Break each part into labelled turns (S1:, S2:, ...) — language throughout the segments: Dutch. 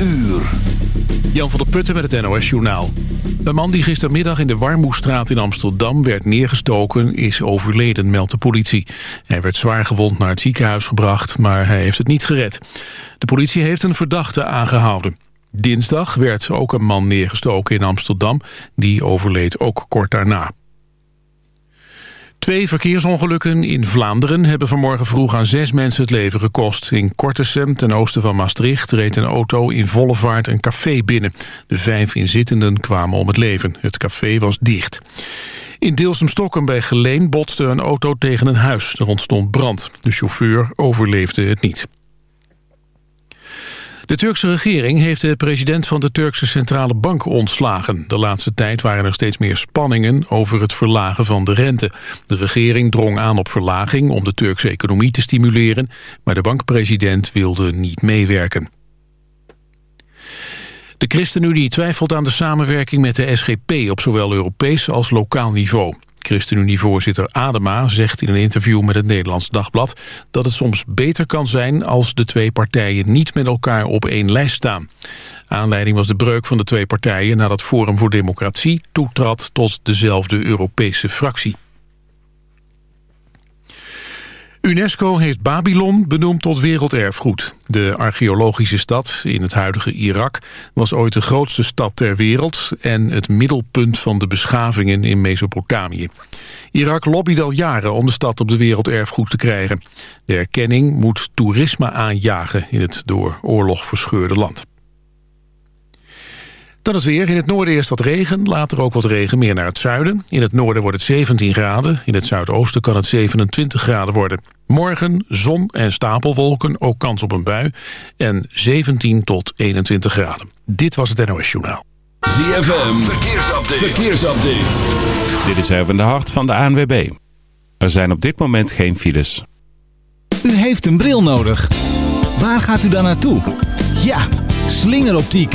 S1: uur. Jan van der Putten met het NOS Journaal. Een man die gistermiddag in de Warmoestraat in Amsterdam werd neergestoken... is overleden, meldt de politie. Hij werd zwaar gewond naar het ziekenhuis gebracht, maar hij heeft het niet gered. De politie heeft een verdachte aangehouden. Dinsdag werd ook een man neergestoken in Amsterdam. Die overleed ook kort daarna. Twee verkeersongelukken in Vlaanderen hebben vanmorgen vroeg aan zes mensen het leven gekost. In Kortesem, ten oosten van Maastricht, reed een auto in volle vaart een café binnen. De vijf inzittenden kwamen om het leven. Het café was dicht. In Deelsum-Stokken bij Geleen botste een auto tegen een huis. Er ontstond brand. De chauffeur overleefde het niet. De Turkse regering heeft de president van de Turkse Centrale Bank ontslagen. De laatste tijd waren er steeds meer spanningen over het verlagen van de rente. De regering drong aan op verlaging om de Turkse economie te stimuleren... maar de bankpresident wilde niet meewerken. De ChristenUnie twijfelt aan de samenwerking met de SGP op zowel Europees als lokaal niveau. ChristenUnie-voorzitter Adema zegt in een interview met het Nederlands Dagblad... dat het soms beter kan zijn als de twee partijen niet met elkaar op één lijst staan. Aanleiding was de breuk van de twee partijen nadat Forum voor Democratie toetrad tot dezelfde Europese fractie. UNESCO heeft Babylon benoemd tot werelderfgoed. De archeologische stad in het huidige Irak was ooit de grootste stad ter wereld... en het middelpunt van de beschavingen in Mesopotamië. Irak lobbyt al jaren om de stad op de werelderfgoed te krijgen. De erkenning moet toerisme aanjagen in het door oorlog verscheurde land. Dan het weer. In het noorden eerst wat regen, later ook wat regen meer naar het zuiden. In het noorden wordt het 17 graden, in het zuidoosten kan het 27 graden worden. Morgen zon en stapelwolken, ook kans op een bui. En 17 tot 21 graden. Dit was het NOS Journaal.
S2: ZFM, verkeersupdate. verkeersupdate.
S3: Dit is even de hart van de ANWB. Er zijn op dit moment geen files.
S4: U heeft een bril nodig. Waar gaat u dan naartoe? Ja, slingeroptiek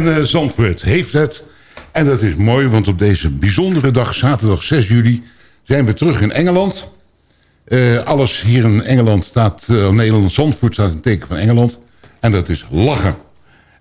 S5: En eh, Zandvoort heeft het. En dat is mooi, want op deze bijzondere dag, zaterdag 6 juli... zijn we terug in Engeland. Eh, alles hier in Engeland staat... Uh, Nederland, Zandvoort staat een teken van Engeland. En dat is lachen.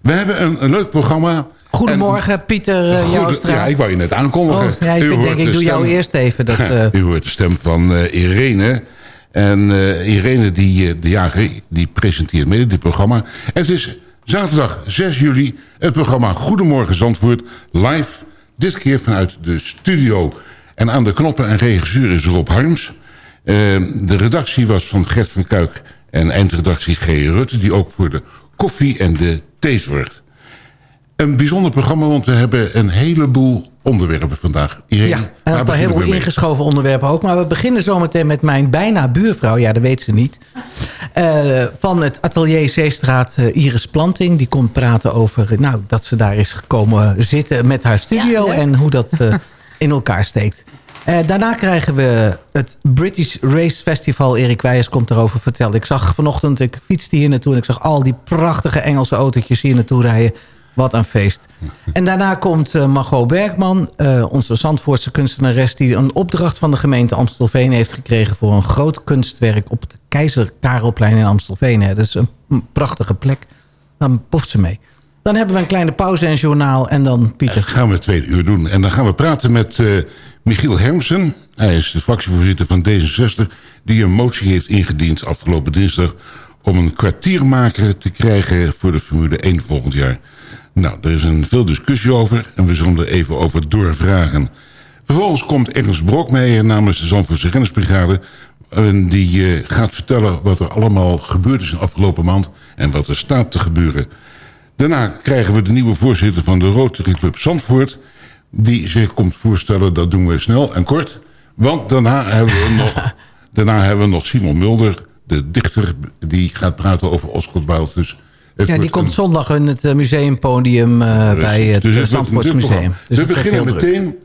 S5: We hebben een, een leuk programma...
S6: Goedemorgen, Pieter uh.
S5: Ja, ik wou je net aankondigen.
S6: Oh, ja, ik denk, ik doe jou eerst even. Dat.
S5: U hoort de stem van Irene. En Irene, die, de jager, die presenteert mede dit programma. En het is zaterdag 6 juli het programma Goedemorgen Zandvoort live. Dit keer vanuit de studio. En aan de knoppen en regisseur is Rob Harms. de redactie was van Gert van Kuik en eindredactie G. Rutte... die ook voor de koffie en de thee zorgt. Een bijzonder programma, want we hebben een heleboel onderwerpen vandaag. Irene,
S6: ja, en een paar heleboel ingeschoven onderwerpen ook. Maar we beginnen zometeen met mijn bijna buurvrouw. Ja, dat weet ze niet. Uh, van het atelier Zeestraat, uh, Iris Planting. Die komt praten over nou, dat ze daar is gekomen zitten met haar studio. Ja, en hoe dat uh, in elkaar steekt. daarna krijgen we het British Race Festival. Erik Wijers komt erover vertellen. Ik zag vanochtend, ik fietste hier naartoe... en ik zag al die prachtige Engelse autootjes hier naartoe rijden wat een feest. En daarna komt uh, Margot Bergman, uh, onze Zandvoortse kunstenares... die een opdracht van de gemeente Amstelveen heeft gekregen... voor een groot kunstwerk op het Keizer Karelplein in Amstelveen. Dat is een prachtige plek. Dan poft ze mee. Dan hebben we een kleine pauze en journaal. En dan Pieter.
S5: Dat gaan we tweede uur doen. En dan gaan we praten met uh, Michiel Hermsen. Hij is de fractievoorzitter van D66... die een motie heeft ingediend afgelopen dinsdag... om een kwartiermaker te krijgen voor de Formule 1 volgend jaar... Nou, er is een veel discussie over en we zullen er even over doorvragen. Vervolgens komt Ernst Brokmeijer namens de Zandvoortse Rennersbrigade... En die uh, gaat vertellen wat er allemaal gebeurd is in de afgelopen maand... en wat er staat te gebeuren. Daarna krijgen we de nieuwe voorzitter van de Rotary Club Zandvoort... die zich komt voorstellen, dat doen we snel en kort. Want daarna hebben we nog, daarna hebben we nog Simon Mulder, de dichter... die gaat praten over Oscar Wilde. Dus
S6: ja, die komt zondag in het museumpodium uh, bij het dus Zandvoorts Museum.
S5: Dus we beginnen meteen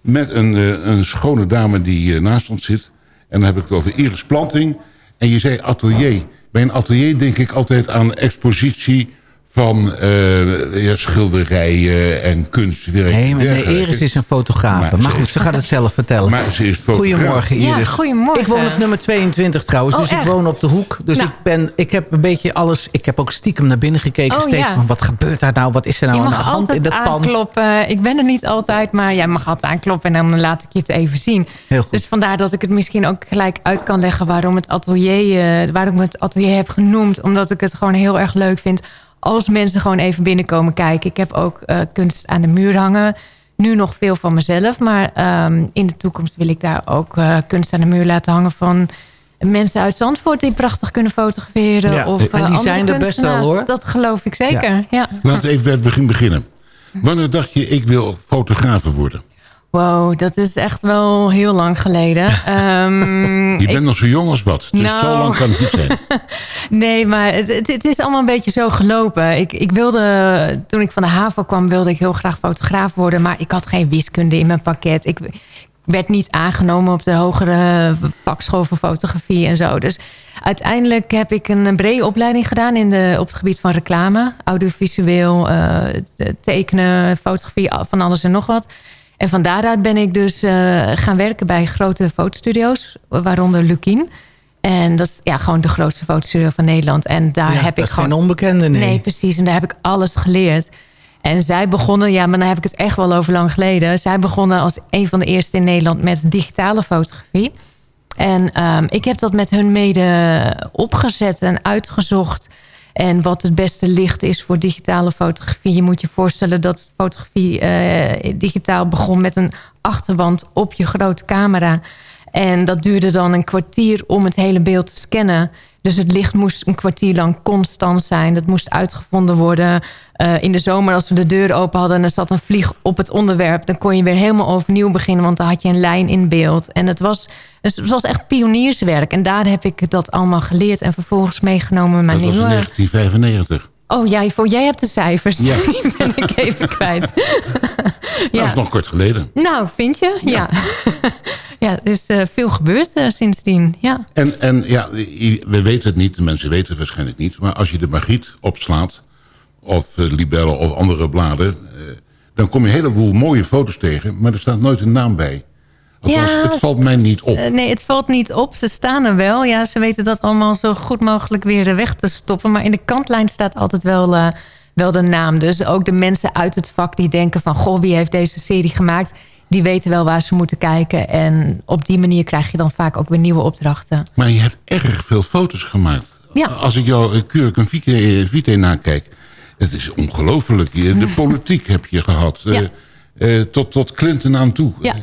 S5: met een, uh, een schone dame die uh, naast ons zit. En dan heb ik het over Iris Planting. En je zei atelier. Bij een atelier denk ik altijd aan expositie van uh, ja, schilderijen en kunstwerken.
S6: Nee, maar nee, Iris is een fotograaf. Maar, maar goed, ze gaat het zelf vertellen.
S5: Maar ze is fotograaf.
S6: Goedemorgen Iris.
S7: Ja, goedemorgen.
S6: Ik woon op nummer 22 trouwens,
S7: Oh,
S6: dus ik woon op de hoek. Dus
S7: Nou.
S6: ik, ben, ik heb een beetje alles... Ik heb ook stiekem naar binnen gekeken
S7: Oh,
S6: steeds
S7: ja.
S6: van... wat gebeurt daar nou, wat is er nou
S7: je
S6: aan de hand
S7: altijd
S6: in dat pand?
S7: aankloppen. Ik ben er niet altijd, maar jij mag altijd aankloppen en dan laat ik je het even zien.
S6: Heel goed.
S7: Dus vandaar dat ik het misschien ook gelijk uit kan leggen waarom, het atelier, eh, waarom ik het atelier heb genoemd. Omdat ik het gewoon heel erg leuk vind als mensen gewoon even binnenkomen kijken. Ik heb ook eh, kunst aan de muur hangen. Nu nog veel van mezelf, maar ehm, in de toekomst wil ik daar ook eh, kunst aan de muur laten hangen van mensen uit Zandvoort die prachtig kunnen fotograferen.
S6: Ja,
S7: of,
S6: en
S7: eh,
S6: die zijn er best wel, hoor.
S7: Dat geloof ik zeker, ja.
S5: Laten we even bij het begin beginnen. Wanneer dacht je, ik wil fotograaf worden?
S7: Wow, dat is echt wel heel lang geleden. Ehm,
S5: Je
S7: ik-
S5: bent nog zo jong als wat. Dus
S7: Nou.
S5: zo lang kan het niet zijn.
S7: nee, maar het, het, het is allemaal een beetje zo gelopen. Ik, ik wilde, toen ik van de HAVO kwam, wilde ik heel graag fotograaf worden. Maar ik had geen wiskunde in mijn pakket. Ik werd niet aangenomen op de hogere vakschool voor fotografie en zo. Dus uiteindelijk heb ik een brede opleiding gedaan in de, op het gebied van reclame. Audiovisueel, eh, tekenen, fotografie, van alles en nog wat. En van daaruit ben ik dus eh, gaan werken bij grote fotostudio's, waaronder Lukien. En dat is ja, gewoon de grootste fotostudio van Nederland. En daar
S6: Ja,
S7: heb ik
S6: is
S7: gewoon.
S6: geen onbekende, nee.
S7: Nee, precies. En daar heb ik alles geleerd. En zij begonnen, ja, maar dan heb ik het echt wel over lang geleden. Zij begonnen als een van de eerste in Nederland met digitale fotografie. En ehm, ik heb dat met hun mede opgezet en uitgezocht. En wat het beste licht is voor digitale fotografie. Je moet je voorstellen dat fotografie eh, digitaal begon met een achterwand op je grote camera. En dat duurde dan een kwartier om het hele beeld te scannen. Dus het licht moest een kwartier lang constant zijn. Dat moest uitgevonden worden. Eh, in de zomer als we de deur open hadden... en er zat een vlieg op het onderwerp... dan kon je weer helemaal overnieuw beginnen... want dan had je een lijn in beeld. En het was, het was echt pionierswerk. En daar heb ik dat allemaal geleerd... en vervolgens meegenomen in mijn
S5: Dat was in
S7: nieuwe...
S5: 1995.
S7: Oh, jij, voor, jij hebt de cijfers.
S5: Ja.
S7: Die ben ik even kwijt.
S5: Dat is nog kort geleden.
S7: Nou, vind je? Ja. Ja, er is eh, veel gebeurd eh, sindsdien. Ja.
S5: En, en ja, we weten het niet, de mensen weten het waarschijnlijk niet... maar als je de Margriet opslaat of uh, Libelle of andere bladen... Dan kom je een heleboel mooie foto's tegen, maar er staat nooit een naam bij. Althans,
S7: Ja,
S5: het valt mij niet op.
S7: Eh, nee, het valt niet op. Ze staan er wel. Ja, ze weten dat allemaal zo goed mogelijk weer weg te stoppen. Maar in de kantlijn staat altijd wel, eh, wel de naam. Dus ook de mensen uit het vak die denken van... goh, wie heeft deze serie gemaakt? Die weten wel waar ze moeten kijken. En op die manier krijg je dan vaak ook weer nieuwe opdrachten.
S5: Maar je hebt erg veel foto's gemaakt.
S7: Ja.
S5: Als ik jouw Curicum Vitae, Vitae nakijk... het is ongelooflijk. De politiek heb je gehad. eh,
S7: Ja.
S5: Eh, tot, tot Clinton aan toe.
S7: Ja,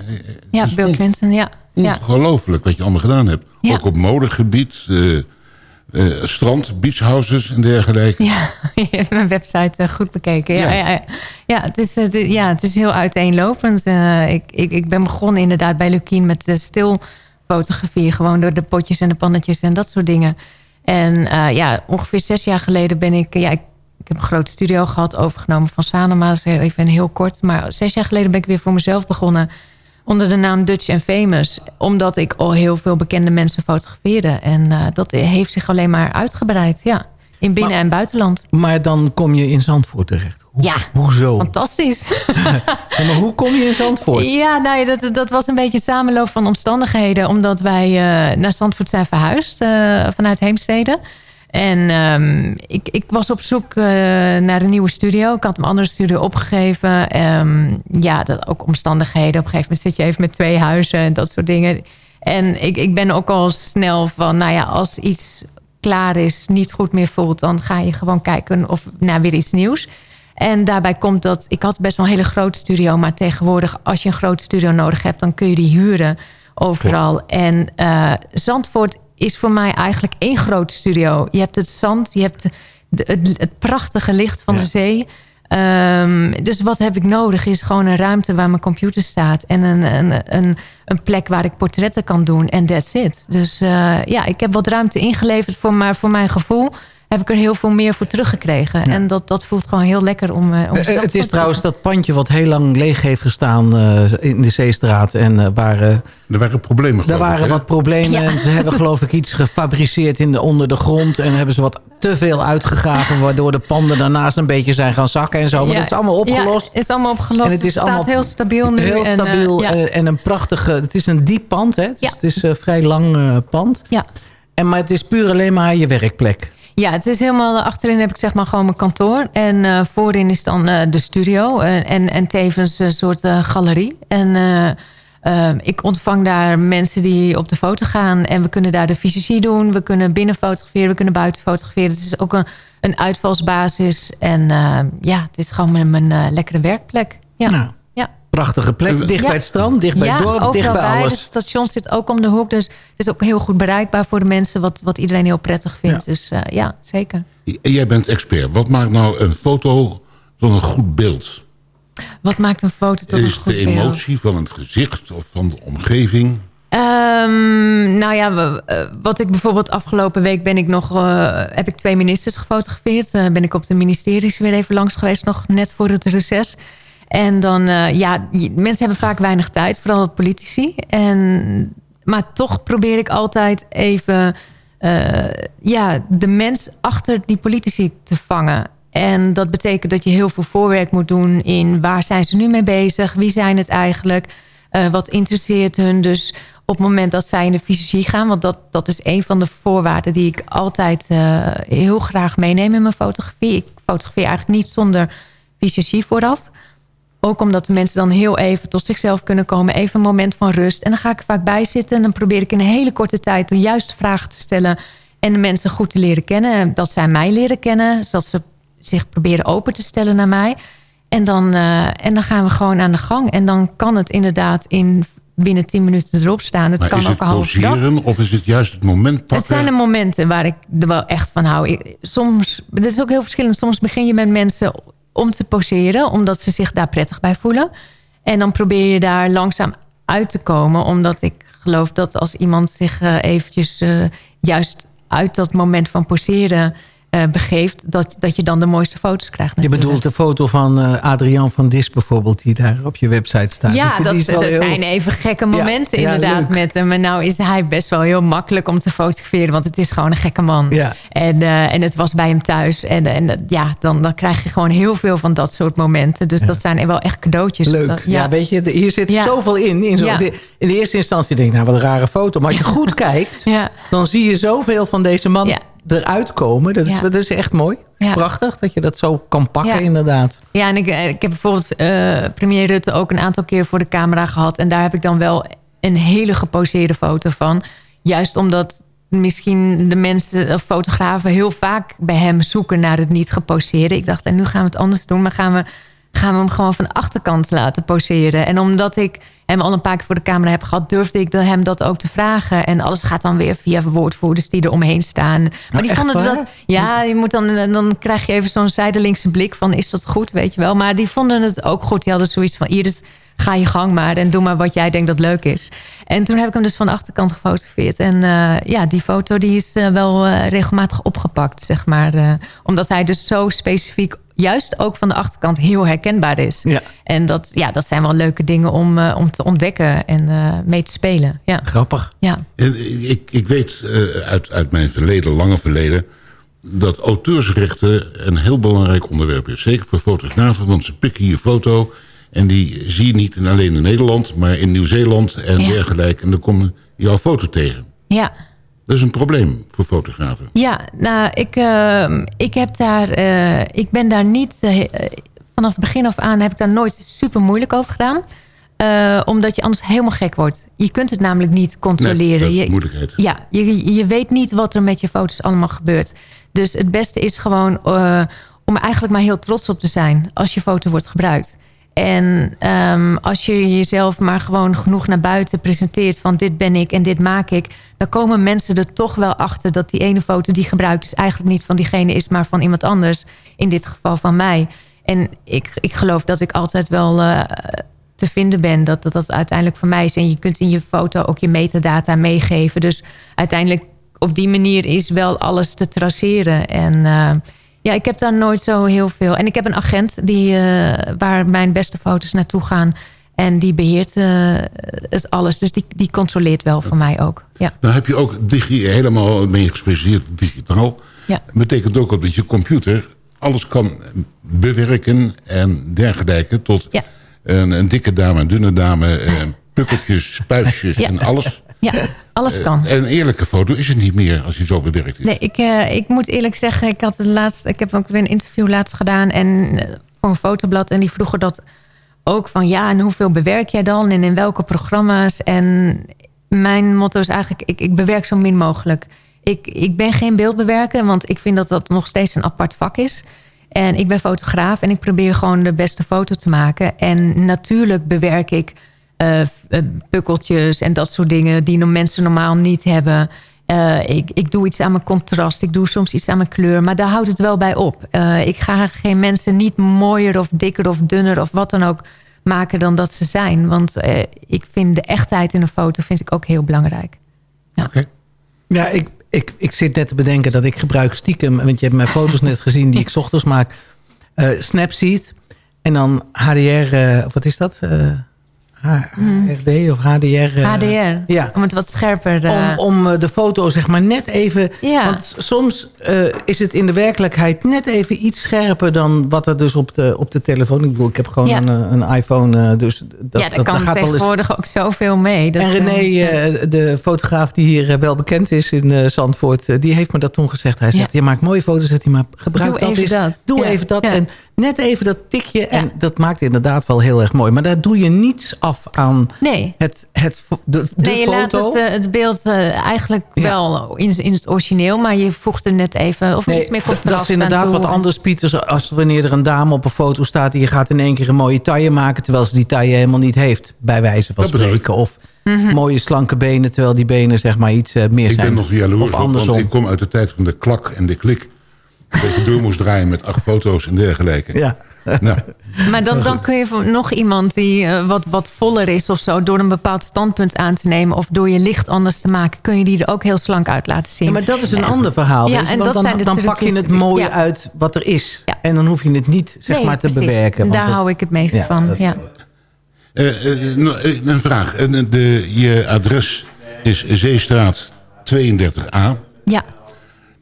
S7: ja Bill Clinton, ja.
S5: Ongelooflijk wat je allemaal gedaan hebt.
S7: Ja.
S5: Ook op modegebied, eh, eh, strand, beachhouses en dergelijke.
S7: Ja, je hebt mijn website eh, goed bekeken. Ja,
S5: Ja.
S7: ja. Ja, het, is, het, ja het is heel uiteenlopend. Eh, ik, ik, ik ben begonnen inderdaad bij Lukien met uh, stilfotografie. Gewoon door de potjes en de pannetjes en dat soort dingen. En eh, ja, ongeveer zes jaar geleden ben ik... Ja, ik heb een grote studio gehad, overgenomen van Sanoma. Even heel kort. Maar zes jaar geleden ben ik weer voor mezelf begonnen... onder de naam Dutch and Famous. Omdat ik al heel veel bekende mensen fotografeerde. En eh, dat heeft zich alleen maar uitgebreid, ja. In binnen- en buitenland.
S6: Maar dan kom je in Zandvoort terecht.
S7: Ja,
S6: Hoezo?
S7: fantastisch.
S6: Ja, maar hoe kom je in Zandvoort?
S7: Ja, nou ja, dat, dat was een beetje een samenloop van omstandigheden. Omdat wij eh, naar Zandvoort zijn verhuisd eh, vanuit Heemstede. En ehm, ik, ik was op zoek eh, naar een nieuwe studio. Ik had mijn andere studio opgegeven. Ehm, ja, dat, ook omstandigheden. Op een gegeven moment zit je even met twee huizen en dat soort dingen. En ik, ik ben ook al snel van, nou ja, als iets klaar is, niet goed meer voelt... dan ga je gewoon kijken of naar weer iets nieuws. En daarbij komt dat, ik had best wel een hele grote studio... maar tegenwoordig, als je een grote studio nodig hebt... dan kun je die huren overal. En eh, Zandvoort is voor mij eigenlijk één grote studio. Je hebt het zand, je hebt de- het, het prachtige licht van de zee... Ehm, dus wat heb ik nodig is gewoon een ruimte waar mijn computer staat. En een, een, een, een plek waar ik portretten kan doen. En that's it. Dus eh, ja, ik heb wat ruimte ingeleverd voor, maar voor mijn gevoel heb ik er heel veel meer voor teruggekregen. En dat, dat voelt gewoon heel lekker om, eh, om
S6: Eh,
S7: zelf
S6: het is trouwens dat pandje wat heel lang leeg heeft gestaan eh, in de Zeestraat. En eh, waar, eh,
S5: Er waren problemen.
S6: er
S5: ik,
S6: waren wat problemen.
S7: Ja.
S6: En ze hebben geloof ik iets gefabriceerd in de, onder de grond. En hebben ze wat te veel uitgegraven. Waardoor de panden daarnaast een beetje zijn gaan zakken en zo. Maar
S7: Ja,
S6: dat is allemaal opgelost.
S7: Ja, is allemaal opgelost.
S6: En het is
S7: staat
S6: allemaal
S7: heel stabiel nu.
S6: Heel
S7: en, eh,
S6: stabiel
S7: ja.
S6: eh, en een prachtige... Het is een diep pand, hè? Dus
S7: Ja.
S6: Het is een vrij lang eh, pand.
S7: Ja.
S6: En, maar het is puur alleen maar je werkplek.
S7: Ja, het is helemaal eh, achterin heb ik zeg maar gewoon mijn kantoor. En eh, voorin is dan eh, de studio. en, en tevens een soort galerie. En eh, eh, ik ontvang daar mensen die op de foto gaan. En we kunnen daar de fysiologie doen. We kunnen binnen fotograferen. We kunnen buiten fotograferen. Het is ook een, een uitvalsbasis. En eh, ja, het is gewoon mijn, lekkere werkplek. Ja.
S6: Nou. Prachtige plek. Dicht
S7: Ja.
S6: bij het strand, dicht bij
S7: ja,
S6: het dorp, dicht bij
S7: bij.
S6: alles.
S7: Het station zit ook om de hoek. Dus het is ook heel goed bereikbaar voor de mensen. Wat, wat iedereen heel prettig vindt. Dus eh, ja, zeker.
S5: En jij bent expert. Wat maakt nou een foto tot een goed beeld?
S7: Wat maakt een foto tot een
S5: Is
S7: goed
S5: de
S7: beeld?
S5: emotie van het gezicht of van de omgeving?
S7: Ehm, nou ja, eh, wat ik bijvoorbeeld afgelopen week ben ik nog, eh, heb ik twee ministers gefotografeerd. Ben ik op de ministeries weer even langs geweest, nog net voor het reces. En dan, eh, ja, mensen hebben vaak weinig tijd, vooral politici. En, maar toch probeer ik altijd even eh, ja, de mens achter die politici te vangen. En dat betekent dat je heel veel voorwerk moet doen in waar zijn ze nu mee bezig? Wie zijn het eigenlijk? Eh, wat interesseert hun? Dus op het moment dat zij in de fysiologie gaan... want dat, dat is een van de voorwaarden die ik altijd heel graag meeneem in mijn fotografie. Ik fotografeer eigenlijk niet zonder fysiologie vooraf. Ook omdat de mensen dan heel even tot zichzelf kunnen komen. Even een moment van rust. En dan ga ik er vaak bij zitten. En dan probeer ik in een hele korte tijd de juiste vragen te stellen. En de mensen goed te leren kennen. Dat zij mij leren kennen. Zodat ze zich proberen open te stellen naar mij. En dan, eh, en dan gaan we gewoon aan de gang. En dan kan het inderdaad in binnen 10 minuten erop staan. Het
S5: Maar
S7: kan
S5: is
S7: ook
S5: het of is het juist het moment pakken?
S7: Het zijn de momenten waar ik er wel echt van hou. Ik- soms, het is ook heel verschillend. Soms begin je met mensen om te poseren, omdat ze zich daar prettig bij voelen. En dan probeer je daar langzaam uit te komen, omdat ik geloof dat als iemand zich eh, eventjes eh, juist uit dat moment van poseren eh, begeeft... Dat, dat je dan de mooiste foto's krijgt
S6: Je bedoelt de foto van Adriaan van Dis bijvoorbeeld... die daar op je website staat.
S7: Ja, dat,
S6: heel-
S7: zijn even gekke momenten
S6: ja,
S7: inderdaad met hem. En nou is hij best wel heel makkelijk om te fotograferen. Want het is gewoon een gekke man.
S6: Ja.
S7: En, eh, en het was bij hem thuis. En, en ja, dan, dan krijg je gewoon heel veel van dat soort momenten. Dus dat zijn wel echt cadeautjes.
S6: Leuk.
S7: Dat-
S6: ja. weet je, hier zit zoveel in. In, zo, de, in de eerste instantie denk ik, nou wat een rare foto. Maar als je goed kijkt, dan zie je zoveel van deze man eruit komen. Dat is,
S7: Ja.
S6: dat is echt mooi.
S7: Ja.
S6: Prachtig dat je dat zo kan pakken
S7: Ja.
S6: inderdaad.
S7: Ja, en ik, eh, ik heb bijvoorbeeld eh, premier Rutte ook een aantal keer voor de camera gehad. En daar heb ik dan wel een hele geposeerde foto van. Juist omdat misschien de mensen, of fotografen, heel vaak bij hem zoeken naar het niet geposeerde. Ik dacht, en nu gaan we het anders doen, maar gaan we, gaan we hem gewoon van de achterkant laten poseren. En omdat ik hem al een paar keer voor de camera heb gehad, durfde ik hem dat ook te vragen. En alles gaat dan weer via woordvoerders die er omheen staan. Maar die
S6: echt
S7: vonden
S6: waar?
S7: dat. Ja, je moet dan, dan krijg je even zo'n zijdelingse blik van is dat goed, weet je wel. Maar die vonden het ook goed. Die hadden zoiets van Iris, ga je gang maar en doe maar wat jij denkt dat leuk is. En toen heb ik hem dus van de achterkant gefotografeerd. En eh, ja, die foto die is eh, wel eh, regelmatig opgepakt, zeg maar. eh, omdat hij dus zo specifiek, juist ook van de achterkant, heel herkenbaar is.
S6: Ja.
S7: En dat, ja, dat zijn wel leuke dingen om, eh, om te ontdekken en eh, mee te spelen. Ja.
S6: Grappig.
S7: Ja.
S5: En ik, ik weet eh, uit, uit mijn verleden, lange verleden... dat auteursrechten een heel belangrijk onderwerp is. Zeker voor fotografen, want ze pikken je foto... en die zie je niet in- alleen in Nederland, maar in Nieuw-Zeeland en
S7: Ja.
S5: dergelijke. En dan komt jouw foto tegen.
S7: ja.
S5: Dat is een probleem voor fotografen.
S7: Ja, nou, ik, eh, ik, heb daar, eh, ik ben daar niet... eh, vanaf het begin af aan heb ik daar nooit super moeilijk over gedaan. Eh, omdat je anders helemaal gek wordt. Je kunt het namelijk niet controleren.
S5: Nee, dat is
S7: Je-
S5: moeilijkheid.
S7: Ja, je, je weet niet wat er met je foto's allemaal gebeurt. Dus het beste is gewoon om er eigenlijk maar heel trots op te zijn... als je foto wordt gebruikt. En ehm, als je jezelf maar gewoon genoeg naar buiten presenteert... van dit ben ik en dit maak ik... dan komen mensen er toch wel achter dat die ene foto die gebruikt... is eigenlijk niet van diegene is, maar van iemand anders. In dit geval van mij. En ik, ik geloof dat ik altijd wel eh, te vinden ben. Dat, dat dat uiteindelijk van mij is. En je kunt in je foto ook je metadata meegeven. Dus uiteindelijk op die manier is wel alles te traceren. En eh, ja, ik heb daar nooit zo heel veel. En ik heb een agent die, eh, waar mijn beste foto's naartoe gaan. En die beheert eh, het alles. Dus die, die controleert wel voor mij ook. Ja.
S5: Dan heb je ook digi helemaal mee gespecialiseerd digitaal.
S7: Ja.
S5: betekent ook dat je computer alles kan bewerken en dergelijke... tot
S7: Ja.
S5: een, een dikke dame, een dunne dame, eh, pukkeltjes, spuisjes
S7: Ja.
S5: en alles.
S7: ja, alles
S5: Eh,
S7: kan.
S5: En een eerlijke foto is het niet meer als hij zo bewerkt is.
S7: Nee, ik, eh, ik moet eerlijk zeggen, ik, had het laatst, ik heb ook weer een interview laatst gedaan en, eh, voor een fotoblad. En die vroegen dat ook van ja, en hoeveel bewerk jij dan en in welke programma's? En mijn motto is eigenlijk, ik, ik bewerk zo min mogelijk. Ik, ik ben geen beeldbewerker, want ik vind dat dat nog steeds een apart vak is. En ik ben fotograaf en ik probeer gewoon de beste foto te maken. En natuurlijk bewerk ik eh, eh, pukkeltjes en dat soort dingen die mensen normaal niet hebben. Eh, ik, ik doe iets aan mijn contrast, ik doe soms iets aan mijn kleur, maar daar houdt het wel bij op. Eh, ik ga geen mensen niet mooier of dikker of dunner of wat dan ook maken dan dat ze zijn. Want eh, ik vind de echtheid in een foto vind ik ook heel belangrijk.
S6: Ja, ik, ik, ik zit net te bedenken dat ik gebruik stiekem... want je hebt mijn foto's net gezien die ik 's ochtends maak... eh, Snapseed en dan HDR... eh, wat is dat? Eh, HRD of HDR? eh,
S7: HDR,
S6: ja.
S7: om het wat scherper... eh,
S6: Om, om eh, de foto zeg maar net even...
S7: Ja.
S6: Want soms eh, is het in de werkelijkheid net even iets scherper... dan wat er dus op de, op de telefoon... Ik bedoel, ik heb gewoon
S7: Ja.
S6: een, eh, een iPhone, eh, dus dat,
S7: ja, daar
S6: dat,
S7: kan
S6: gaat wel eens...
S7: tegenwoordig ook zoveel mee. Dat,
S6: En
S7: eh,
S6: René, eh, de fotograaf die hier eh, wel bekend is in eh, Zandvoort... eh, die heeft me dat toen gezegd. Hij zegt, je maakt mooie foto's, zegt hij, maar gebruik
S7: Doe
S6: dat
S7: even
S6: eens.
S7: dat.
S6: Doe even dat. En net even dat tikje. En dat maakt inderdaad wel heel erg mooi. Maar daar doe je niets af aan
S7: Nee.
S6: het, het, de, de
S7: nee, je laat
S6: foto.
S7: het, eh, het beeld eh, eigenlijk wel in, in het origineel... maar je voegt er net even of
S6: Nee,
S7: iets meer contrast
S6: dat is inderdaad wat anders, Pieter. Als wanneer er een dame op een foto staat... die gaat in één keer een mooie taille maken... terwijl ze die taille helemaal niet heeft. Bij wijze van
S5: ik.
S6: spreken. Of
S7: Mhm.
S6: mooie slanke benen... terwijl die benen zeg maar iets eh, meer
S5: Ik
S6: zijn.
S5: ben nog jaloers
S6: Of
S5: op, want
S6: andersom.
S5: ik kom uit de tijd van de klak en de klik. Dat je door moest draaien met acht foto's en dergelijke.
S6: Ja.
S5: Nou,
S7: Maar dan, dan kun je voor nog iemand die eh, wat, wat voller is of zo... door een bepaald standpunt aan te nemen... of door je licht anders te maken... kun je die er ook heel slank uit laten zien.
S6: Ja, maar dat is een ander verhaal.
S7: Ja, en
S6: want
S7: dat
S6: dan,
S7: zijn de
S6: dan pak je het mooie
S7: Ja.
S6: uit wat er is. En dan hoef je het niet zeg
S7: Nee,
S6: maar, te
S7: precies.
S6: bewerken. want
S7: Daar
S6: dat-
S7: hou ik het meest
S6: Ja,
S7: van. Ja.
S5: eh, eh, nou, een vraag. De, je adres is Zeestraat 32A.
S7: ja.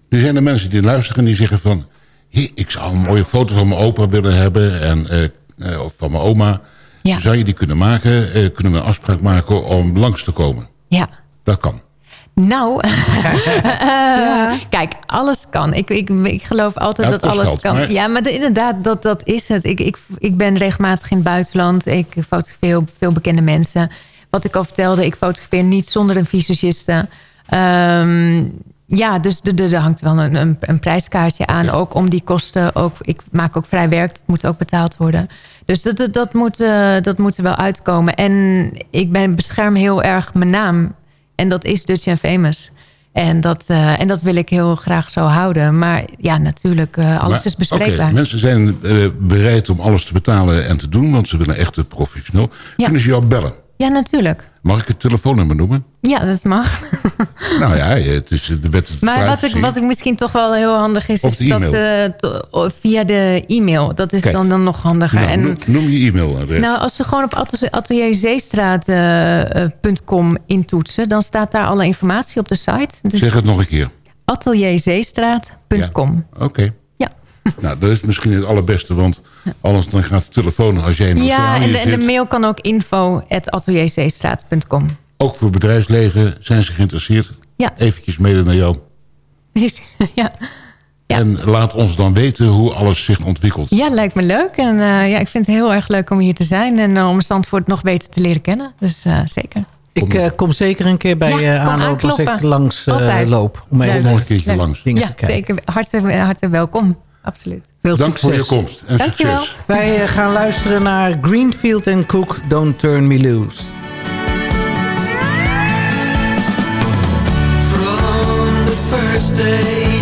S5: Nu zijn er mensen die luisteren en die zeggen van... "Hé, ik zou een mooie foto van mijn opa willen hebben en, eh, eh, of van mijn oma.
S7: Ja.
S5: Zou je die kunnen maken? Eh, kunnen we een afspraak maken om langs te komen?
S7: Ja.
S5: Dat kan.
S7: Nou, eh, kijk, alles kan. Ik, ik, ik geloof altijd
S5: Ja,
S7: dat alles
S5: geld,
S7: kan.
S5: maar-
S7: Ja, maar de- inderdaad, dat, dat is het. Ik, ik, ik ben regelmatig in het buitenland. Ik fotografeer heel veel bekende mensen. Wat ik al vertelde, ik fotografeer niet zonder een visagiste. Ehm, ja, dus er- hangt wel een, een, een prijskaartje aan. Ook om die kosten. Ook, ik maak ook vrij werk. Dat moet ook betaald worden. Dus dat, dat, dat, moet, eh, dat moet er wel uitkomen. En ik ben, bescherm heel erg mijn naam. En dat is Dutch and Famous. En dat, eh, en dat wil ik heel graag zo houden. Maar ja, natuurlijk, eh, alles
S5: Maar,
S7: is bespreekbaar.
S5: oké, mensen zijn bereid om alles te betalen en te doen... want ze willen echt professioneel. Kunnen ze jou bellen?
S7: Ja, natuurlijk.
S5: Mag ik het telefoonnummer noemen?
S7: Ja, dat mag.
S5: nou ja, het is de wet
S7: Maar wat ik, wat ik misschien toch wel heel handig is... Is dat
S5: e-mail.
S7: ze to- via de e-mail. Dat is
S5: Kijk.
S7: dan, dan nog handiger.
S5: Nou,
S7: en,
S5: noem, je e-mailadres.
S7: nou, als ze gewoon op atelier- atelierzeestraat.com intoetsen... dan staat daar alle informatie op de site. Dus
S5: zeg het nog een keer.
S7: atelierzeestraat.com.
S5: Oké. Nou, dat is misschien het allerbeste, want anders dan gaat de telefoon als jij in
S7: Ja, en de, en de mail kan ook info.atelierzeestraat.com.
S5: Ook voor bedrijfsleven zijn ze geïnteresseerd.
S7: Ja.
S5: Eventjes mailen naar jou.
S7: Precies, ja.
S5: En laat ons dan weten hoe alles zich ontwikkelt.
S7: Ja, lijkt me leuk. En eh, ja, ik vind het heel erg leuk om hier te zijn. En eh, om Zandvoort nog beter te leren kennen. Dus eh, zeker.
S6: Ik eh, kom zeker een keer bij
S7: Ja,
S6: je aanlopen als ik langs eh, loop. Om even
S5: Nog een keertje
S7: Leuk.
S5: langs.
S6: dingen
S7: Ja,
S6: te kijken.
S7: zeker. Hartelijk, hartelijk welkom. Absoluut.
S6: Veel
S5: Dank voor je
S6: succes.
S5: komst en
S7: Dankjewel.
S5: succes.
S6: Wij eh, gaan luisteren naar Greenfield and Cook, Don't Turn Me Loose.
S8: From the first day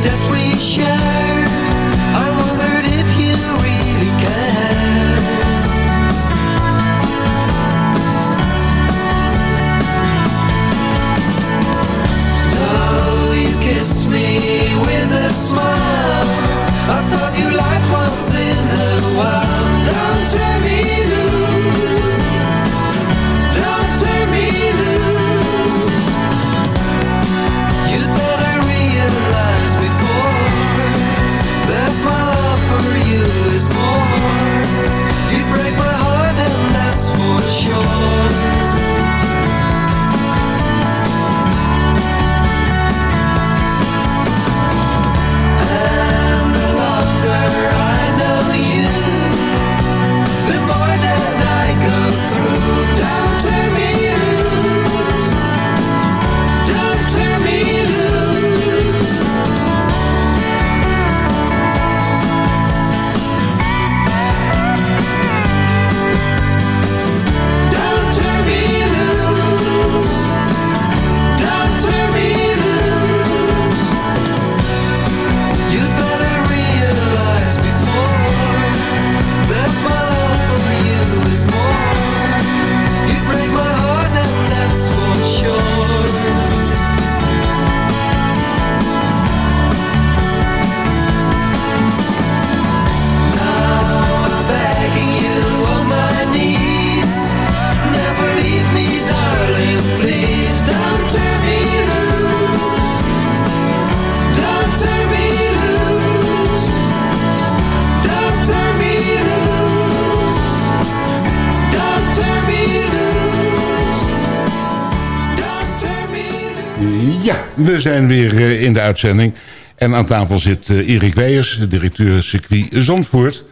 S5: zijn weer eh, in de uitzending. En aan tafel zit eh, Erik Weijers, directeur circuit Zandvoort.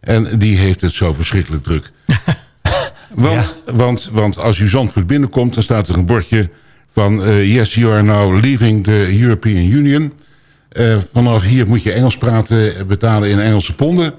S5: En die heeft het zo verschrikkelijk druk. want, want, want als u Zandvoort binnenkomt, dan staat er een bordje van... eh, yes, you are now leaving the European Union. Vanaf hier moet je Engels praten, betalen in Engelse ponden.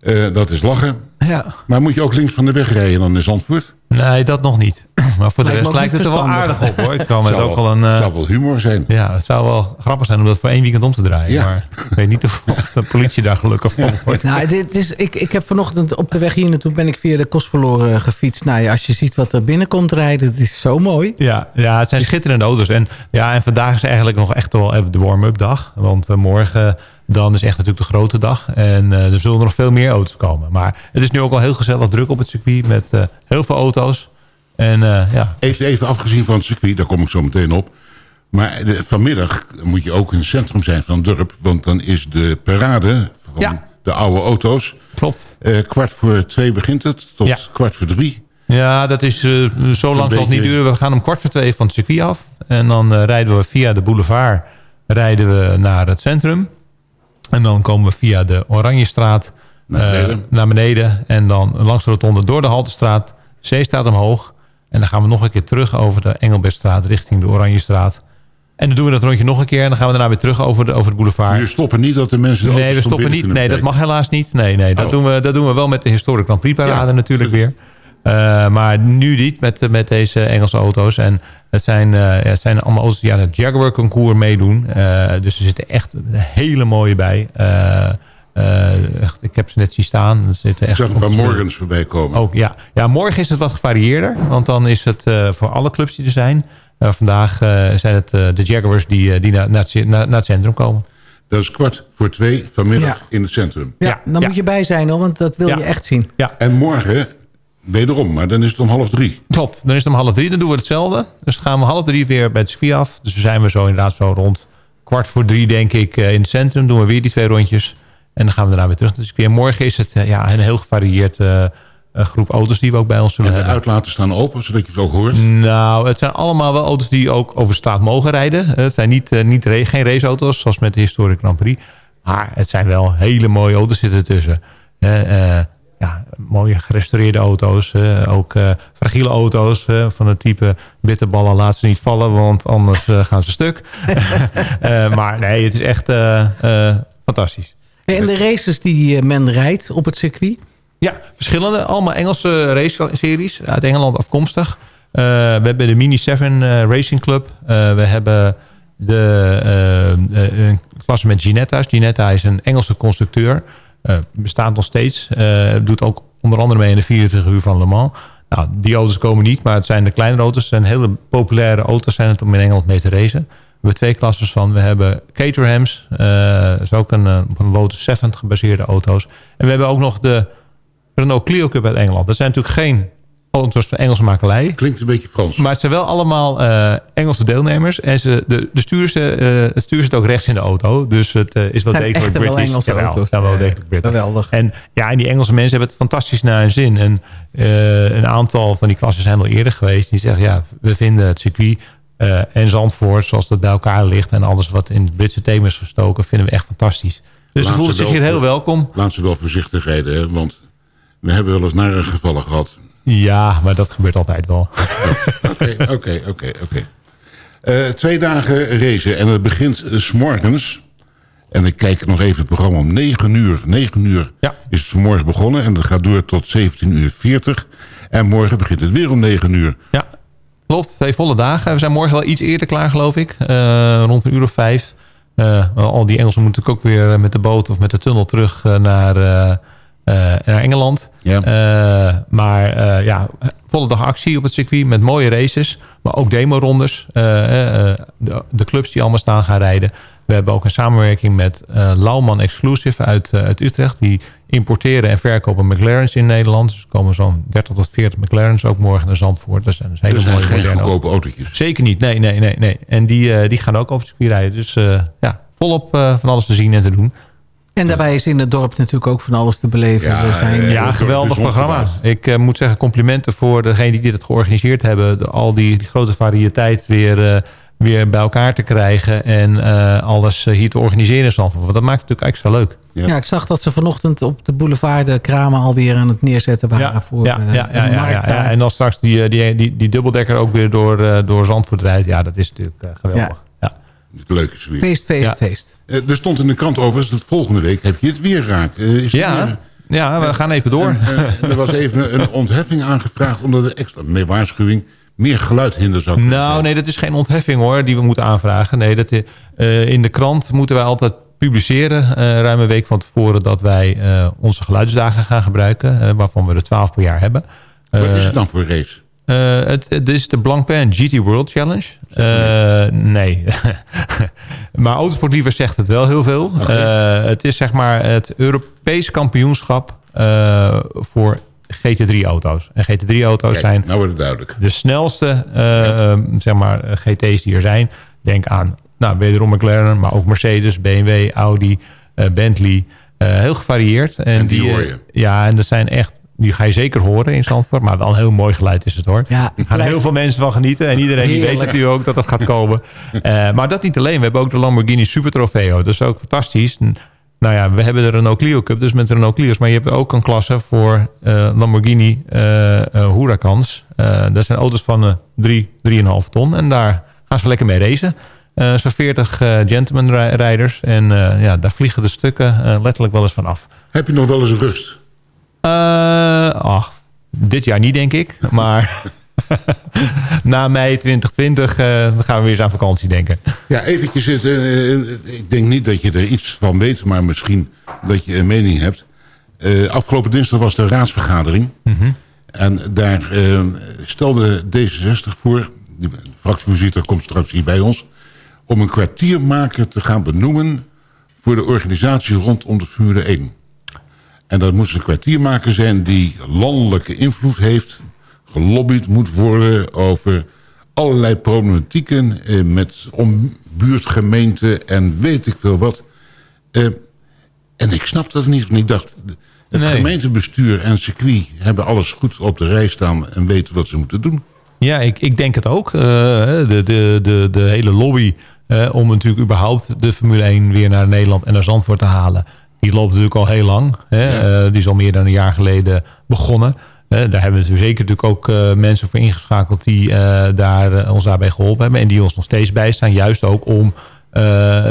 S5: Eh, dat is lachen.
S6: Ja.
S5: Maar moet je ook links van de weg rijden dan in Zandvoort?
S9: Nee, dat nog niet. Maar voor de
S6: Lijkt
S9: rest lijkt het er wel aardig op hoor. Kan het
S5: Zou
S9: ook
S5: wel-
S9: een... eh,
S5: zou wel humor zijn.
S9: Ja, het zou wel grappig zijn om dat voor één weekend om te draaien.
S5: Ja.
S9: Maar ik weet niet of, de politie daar gelukkig van wordt.
S6: Nou, dit is, ik, ik heb vanochtend op de weg hier naartoe ben ik via de Kostverloren gefietst. Nou ja, als je ziet wat er binnenkomt rijden, het is zo mooi.
S9: Ja, ja, het zijn schitterende auto's. En, ja, en vandaag is eigenlijk nog echt wel even de warm-up dag. Want eh, morgen dan is echt natuurlijk de grote dag. En eh, er zullen nog veel meer auto's komen. Maar het is nu ook al heel gezellig druk op het circuit met eh, heel veel auto's. En eh, ja,
S5: Even, even afgezien van het circuit, daar kom ik zo meteen op. Maar de- vanmiddag moet je ook in het centrum zijn van het dorp. Want dan is de parade van
S9: Ja.
S5: de oude auto's.
S9: klopt.
S5: Kwart voor twee begint het, tot
S9: Ja.
S5: kwart voor drie.
S9: Ja, dat is zo lang zal het niet duren. We gaan om kwart voor twee van het circuit af. En dan rijden we via de boulevard rijden we naar het centrum. En dan komen we via de Oranjestraat
S5: Naar
S9: eh,
S5: beneden.
S9: naar beneden. En dan langs de rotonde door de Haltestraat. Zeestraat omhoog. En dan gaan we nog een keer terug over de Engelbertstraat richting de Oranjestraat. En dan doen we dat rondje nog een keer. En dan gaan we daarna weer terug over de, over de boulevard.
S5: Je stoppen niet dat de mensen
S9: Nee, we stoppen niet. Nee, dat mag helaas niet. Nee, nee dat,
S5: Oh.
S9: doen we, dat doen we wel met de Historic Grand Prix parade
S5: Ja.
S9: natuurlijk weer. Eh, maar nu niet met, met deze Engelse auto's. En het zijn, eh, ja, het zijn allemaal auto's die aan het Jaguar concours meedoen. Eh, dus er zitten echt hele mooie bij. Eh, eh, echt, ik heb ze net zien staan. Er zitten
S5: Ik
S9: echt
S5: zag een paar morgens voorbij komen.
S9: ook, ja. ja, morgen is het wat gevarieerder. Want dan is het eh, voor alle clubs die er zijn. Eh, vandaag eh, zijn het eh, de Jaguars die, die naar, naar, het, naar, naar het centrum komen.
S5: Dat is kwart voor twee vanmiddag
S6: Ja.
S5: in het centrum.
S6: Ja,
S9: Ja,
S6: dan
S9: ja.
S6: moet je bij zijn hoor, want dat wil
S9: Ja.
S6: je echt zien.
S5: En morgen wederom, maar dan is het om half drie.
S9: Klopt, dan is het om half drie. Dan doen we hetzelfde. Dus dan gaan we half drie weer bij het circuit af. Dus dan zijn we zo inderdaad zo rond kwart voor drie, denk ik, eh, in het centrum. Doen we weer die twee rondjes. En dan gaan we daarna weer terug. Dus weer morgen is het eh, ja, een heel gevarieerd eh, groep auto's die we ook bij ons zullen
S5: En de
S9: hebben.
S5: uitlaten staan open, zodat je het ook hoort.
S9: Nou, het zijn allemaal wel auto's die ook over straat mogen rijden. Het zijn niet, niet geen raceauto's, zoals met de Historic Grand Prix. Maar het zijn wel hele mooie auto's zitten ertussen. Eh, eh, ja, mooie gerestaureerde auto's. eh, ook eh, fragiele auto's eh, van het type bitterballen laat ze niet vallen, want anders gaan ze stuk. Maar nee, het is echt fantastisch.
S6: En de races die men rijdt op het circuit?
S9: Ja, verschillende. Allemaal Engelse race-series. Uit Engeland afkomstig. We hebben de Mini 7 eh, Racing Club. We hebben de een klasse met Ginetta's. Ginetta is een Engelse constructeur. Eh, bestaat nog steeds. Eh, doet ook onder andere mee in de 24 uur van Le Mans. Nou, die auto's komen niet, maar het zijn de kleinere auto's. Het zijn hele populaire auto's zijn het om in Engeland mee te racen. We hebben twee klasses van. We hebben Caterhams. eh, dat is ook een, eh, een Lotus 7 gebaseerde auto's. En we hebben ook nog de Renault Clio Cup uit Engeland. Dat zijn natuurlijk geen auto's van Engelse makelij.
S5: Klinkt een beetje Frans.
S9: Maar het zijn wel allemaal eh, Engelse deelnemers. En ze, de, de stuur ze, eh, het stuur zit ook rechts in de auto. Dus het eh, is wel
S6: Zijn
S9: degelijk
S6: echte wel
S9: British.
S6: Engelse
S9: Jawel,
S6: auto's.
S9: zijn wel
S6: Ja,
S9: degelijk British.
S6: geweldig.
S9: En, ja, en die Engelse mensen hebben het fantastisch naar hun zin. En eh, een aantal van die klassen zijn al eerder geweest. Die zeggen, ja, we vinden het circuit eh, en Zandvoort, zoals dat bij elkaar ligt... en alles wat in het Britse thema is gestoken, vinden we echt fantastisch. Dus ze voelen zich hier heel welkom.
S5: Laat ze wel voorzichtig rijden, hè, want we hebben wel eens nare gevallen gehad.
S9: Ja, maar dat gebeurt altijd wel.
S5: Oké, oké, oké, oké. Eh, Twee dagen racen en het begint eh, s morgens. En ik kijk nog even het programma om 9 uur. 9 uur is het vanmorgen begonnen en dat gaat door tot 17 uur 40. En morgen begint het weer om 9 uur.
S9: Ja, klopt. Twee volle dagen. We zijn morgen wel iets eerder klaar, geloof ik. Eh, rond een uur of vijf. Al die Engelsen moeten ook weer met de boot of met de tunnel terug naar, naar Engeland. Eh, maar ja, volle dag actie op het circuit met mooie races. Maar ook demo-rondes. Eh, eh, de, de clubs die allemaal staan gaan rijden. We hebben ook een samenwerking met eh Lauman Exclusive uit, eh, uit Utrecht. Die importeren en verkopen McLaren's in Nederland. Dus er komen zo'n 30 tot 40 McLaren's ook morgen naar Zandvoort. Dat zijn dus hele
S5: Dat zijn
S9: mooie
S5: geen goedkope autootjes.
S9: Zeker niet, nee, nee, nee. nee. En die, eh, die gaan ook over het circuit rijden. Dus eh, ja, volop eh, van alles te zien en te doen.
S6: En daarbij is in het dorp natuurlijk ook van alles te beleven.
S9: Ja,
S6: Er zijn,
S9: ja geweldig programma. Ik eh, moet zeggen, complimenten voor degenen die dit georganiseerd hebben. De- al die, die grote variëteit weer, eh, weer bij elkaar te krijgen. En eh, alles eh, hier te organiseren in Zandvoort. Want dat maakt het natuurlijk extra leuk.
S6: ja. ik zag dat ze vanochtend op de boulevard de kramen alweer aan het neerzetten waren voor
S9: ja,
S6: eh,
S9: ja, ja,
S6: de
S9: ja,
S6: markt
S9: ja. En als straks die, eh, die, die, die dubbeldekker ook weer door, eh, door Zandvoort rijdt. Ja, dat is natuurlijk eh, geweldig.
S5: Leuk is weer.
S6: Feest, feest,
S9: Ja.
S6: feest.
S5: Eh, er stond in de krant over dat volgende week heb je het weer raak. Eh, is
S9: Ja,
S5: weer-
S9: Ja, we gaan even door.
S5: En, eh, er was even een ontheffing aangevraagd... omdat er extra, nee, waarschuwing, meer geluidhinder zou kunnen
S9: Nou, nee, dat is geen ontheffing hoor, die we moeten aanvragen. Nee, dat, eh, in de krant moeten wij altijd publiceren, eh, ruim een week van tevoren... dat wij eh, onze geluidsdagen gaan gebruiken, eh, waarvan we er 12 per jaar hebben.
S5: Wat is
S9: Eh,
S5: het dan voor race?
S9: Eh, het, het is de Blancpain GT World Challenge. Eh, nee. maar Autosportlievers zegt het wel heel veel. Eh, het is zeg maar het Europees kampioenschap voor GT3-auto's. En GT3-auto's
S5: Kijk,
S9: zijn
S5: nou wordt het duidelijk.
S9: de snelste zeg maar, GT's die er zijn. Denk aan nou, wederom McLaren, maar ook Mercedes, BMW, Audi, Bentley. Heel gevarieerd. En,
S5: die hoor
S9: eh,
S5: je.
S9: Ja, en dat zijn echt... Die ga je zeker horen in Zandvoort. Maar wel een heel mooi geluid is het hoor.
S6: Ja,
S9: Er gaan heel veel mensen van genieten. En iedereen die weet het nu ook dat dat gaat komen. Eh, maar dat niet alleen. We hebben ook de Lamborghini Super Trofeo. Dat is ook fantastisch. Nou ja, we hebben de Renault Clio Cup. Dus met Renault Clio's. Maar je hebt ook een klasse voor eh, Lamborghini eh eh, Huracans. Eh, dat zijn auto's van eh 3, 3,5 ton. En daar gaan ze lekker mee racen. Eh Zo'n 40 eh, gentleman ri- rijders. En eh, ja, daar vliegen de stukken letterlijk wel eens van af.
S5: Heb je nog wel eens rust?
S9: Eh, ach, dit jaar niet denk ik. Maar na mei 2020 eh, gaan we weer eens aan vakantie denken.
S5: Ja, eventjes. eh, ik denk niet dat je er iets van weet, maar misschien dat je een mening hebt. Afgelopen dinsdag was de raadsvergadering. En daar stelde D66 voor, de fractievoorzitter komt straks hier bij ons... om een kwartiermaker te gaan benoemen voor de organisatie rondom de Formule 1. En dat moest een kwartiermaker zijn die landelijke invloed heeft... gelobbyd moet worden over allerlei problematieken... Eh, met buurtgemeenten en weet ik veel wat. Eh, en ik snapte dat niet. Want ik dacht, het
S9: Nee.
S5: gemeentebestuur en circuit... hebben alles goed op de rij staan en weten wat ze moeten doen.
S9: Ja, ik, ik denk het ook. Eh, de, de, de, de hele lobby eh, om natuurlijk überhaupt de Formule 1 weer naar Nederland en naar Zandvoort te halen. Die loopt natuurlijk al heel lang. Hè? Eh, die is al meer dan een jaar geleden begonnen. Eh, daar hebben we natuurlijk zeker natuurlijk ook eh, mensen voor ingeschakeld die daar, ons daarbij geholpen hebben. En die ons nog steeds bijstaan. Juist ook om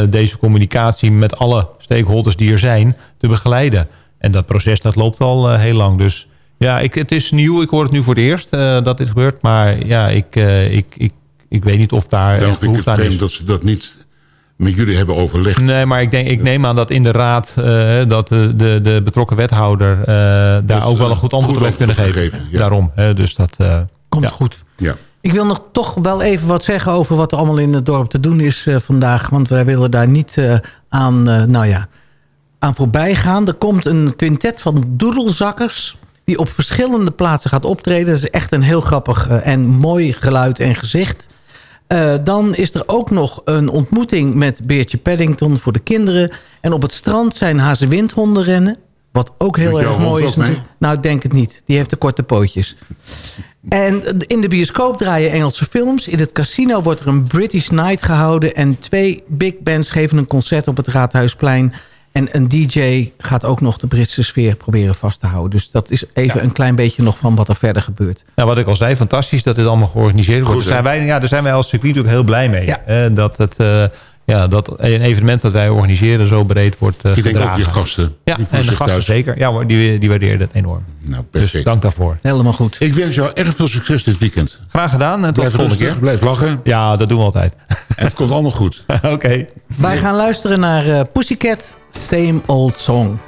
S9: deze communicatie met alle stakeholders die er zijn te begeleiden. En dat proces dat loopt al heel lang. Dus ja, ik, het is nieuw. Ik hoor het nu voor het eerst dat dit gebeurt. Maar ja, ik, ik, ik, ik weet niet of daar
S5: vind ik het vreemd dat ze dat niet met jullie hebben overlegd.
S9: Nee, maar ik, denk, ik neem aan dat in de raad eh, dat de, de, de betrokken wethouder eh, daar ook wel een goed antwoord op heeft kunnen geven. Daarom. Hè, dus dat eh,
S6: Komt
S9: ja.
S6: goed.
S5: Ja.
S6: Ik wil nog toch wel even wat zeggen over wat er allemaal in het dorp te doen is eh, vandaag. Want wij willen daar niet eh, aan, eh, nou ja, aan voorbij gaan. Er komt een quintet van doedelzakkers die op verschillende plaatsen gaat optreden. Dat is echt een heel grappig en mooi geluid en gezicht. Eh, dan is er ook nog een ontmoeting met Beertje Paddington voor de kinderen. En op het strand zijn hazewindhonden rennen. Wat ook heel erg mooi is. Nou, ik denk het niet. Die heeft de korte pootjes. En in de bioscoop draaien Engelse films. In het casino wordt er een British Night gehouden. En twee big bands geven een concert op het Raadhuisplein. En een DJ gaat ook nog de Britse sfeer proberen vast te houden. Dus dat is even een klein beetje nog van wat er verder gebeurt.
S9: Nou, wat ik al zei, fantastisch dat dit allemaal georganiseerd wordt.
S6: Goed,
S9: daar, zijn
S6: hè?
S9: wij, ja, daar zijn wij als circuit ook heel blij mee. hè, dat, het, eh, ja, dat een evenement dat wij organiseren zo breed wordt uh,
S5: Ik denk ook je gasten.
S9: Ja,
S5: Die
S9: en de gasten
S5: thuis.
S9: zeker. Ja, hoor, die, die waarderen dat enorm.
S5: Nou, perfect.
S9: Dus dank daarvoor.
S6: Helemaal goed.
S5: Ik wens jou erg veel succes dit weekend.
S9: Graag gedaan. En
S5: Blijf
S9: de volgende keer.
S5: blijf lachen.
S9: Ja, dat doen we altijd.
S5: Het komt allemaal goed.
S9: Oké.
S6: Wij gaan luisteren naar eh, Pussycat, Same Old Song.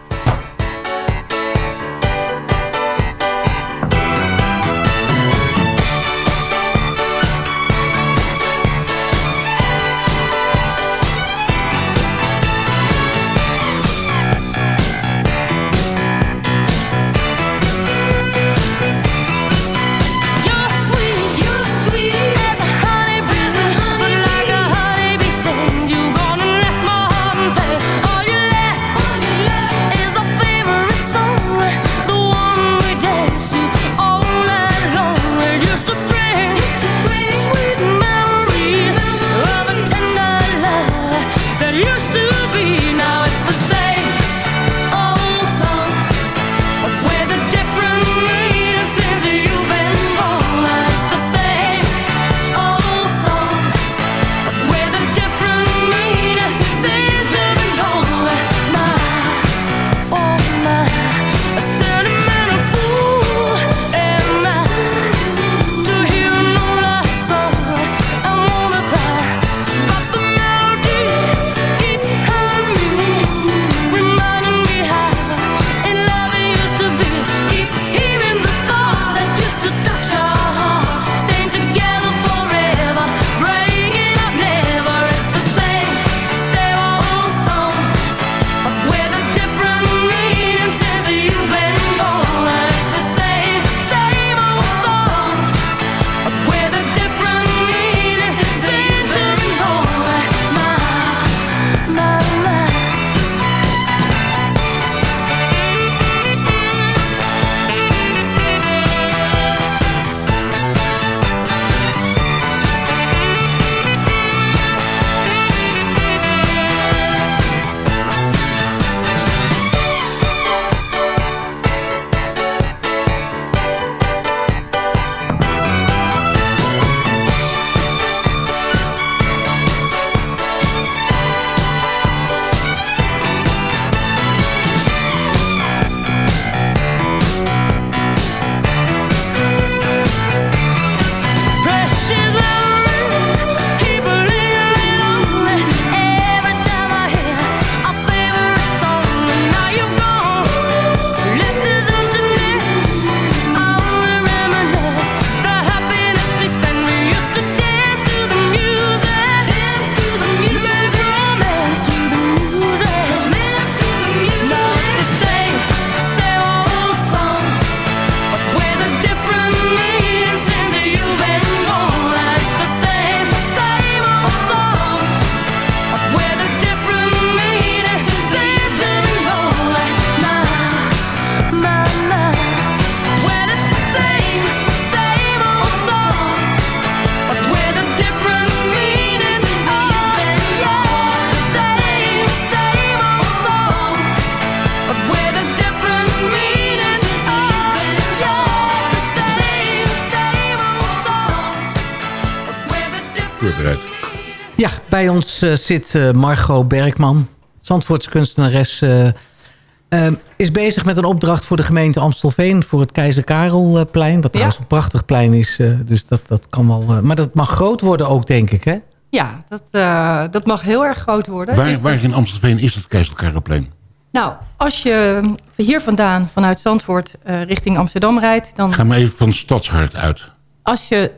S6: Bij ons eh, zit eh, Margot Bergman, Zandvoorts kunstenares. eh, is bezig met een opdracht voor de gemeente Amstelveen... voor het Keizer Karelplein. Wat trouwens een prachtig plein is. eh, dus dat, dat kan wel... eh, maar dat mag groot worden ook, denk ik, hè?
S10: Ja, dat, eh, dat mag heel erg groot worden.
S5: Waar,
S10: is-
S5: waar in Amstelveen is het Keizerkarreplein?
S10: Nou, als je hier vandaan, vanuit Zandvoort, eh, richting Amsterdam rijdt... dan
S5: Ga maar even van Stadshart uit.
S10: als je...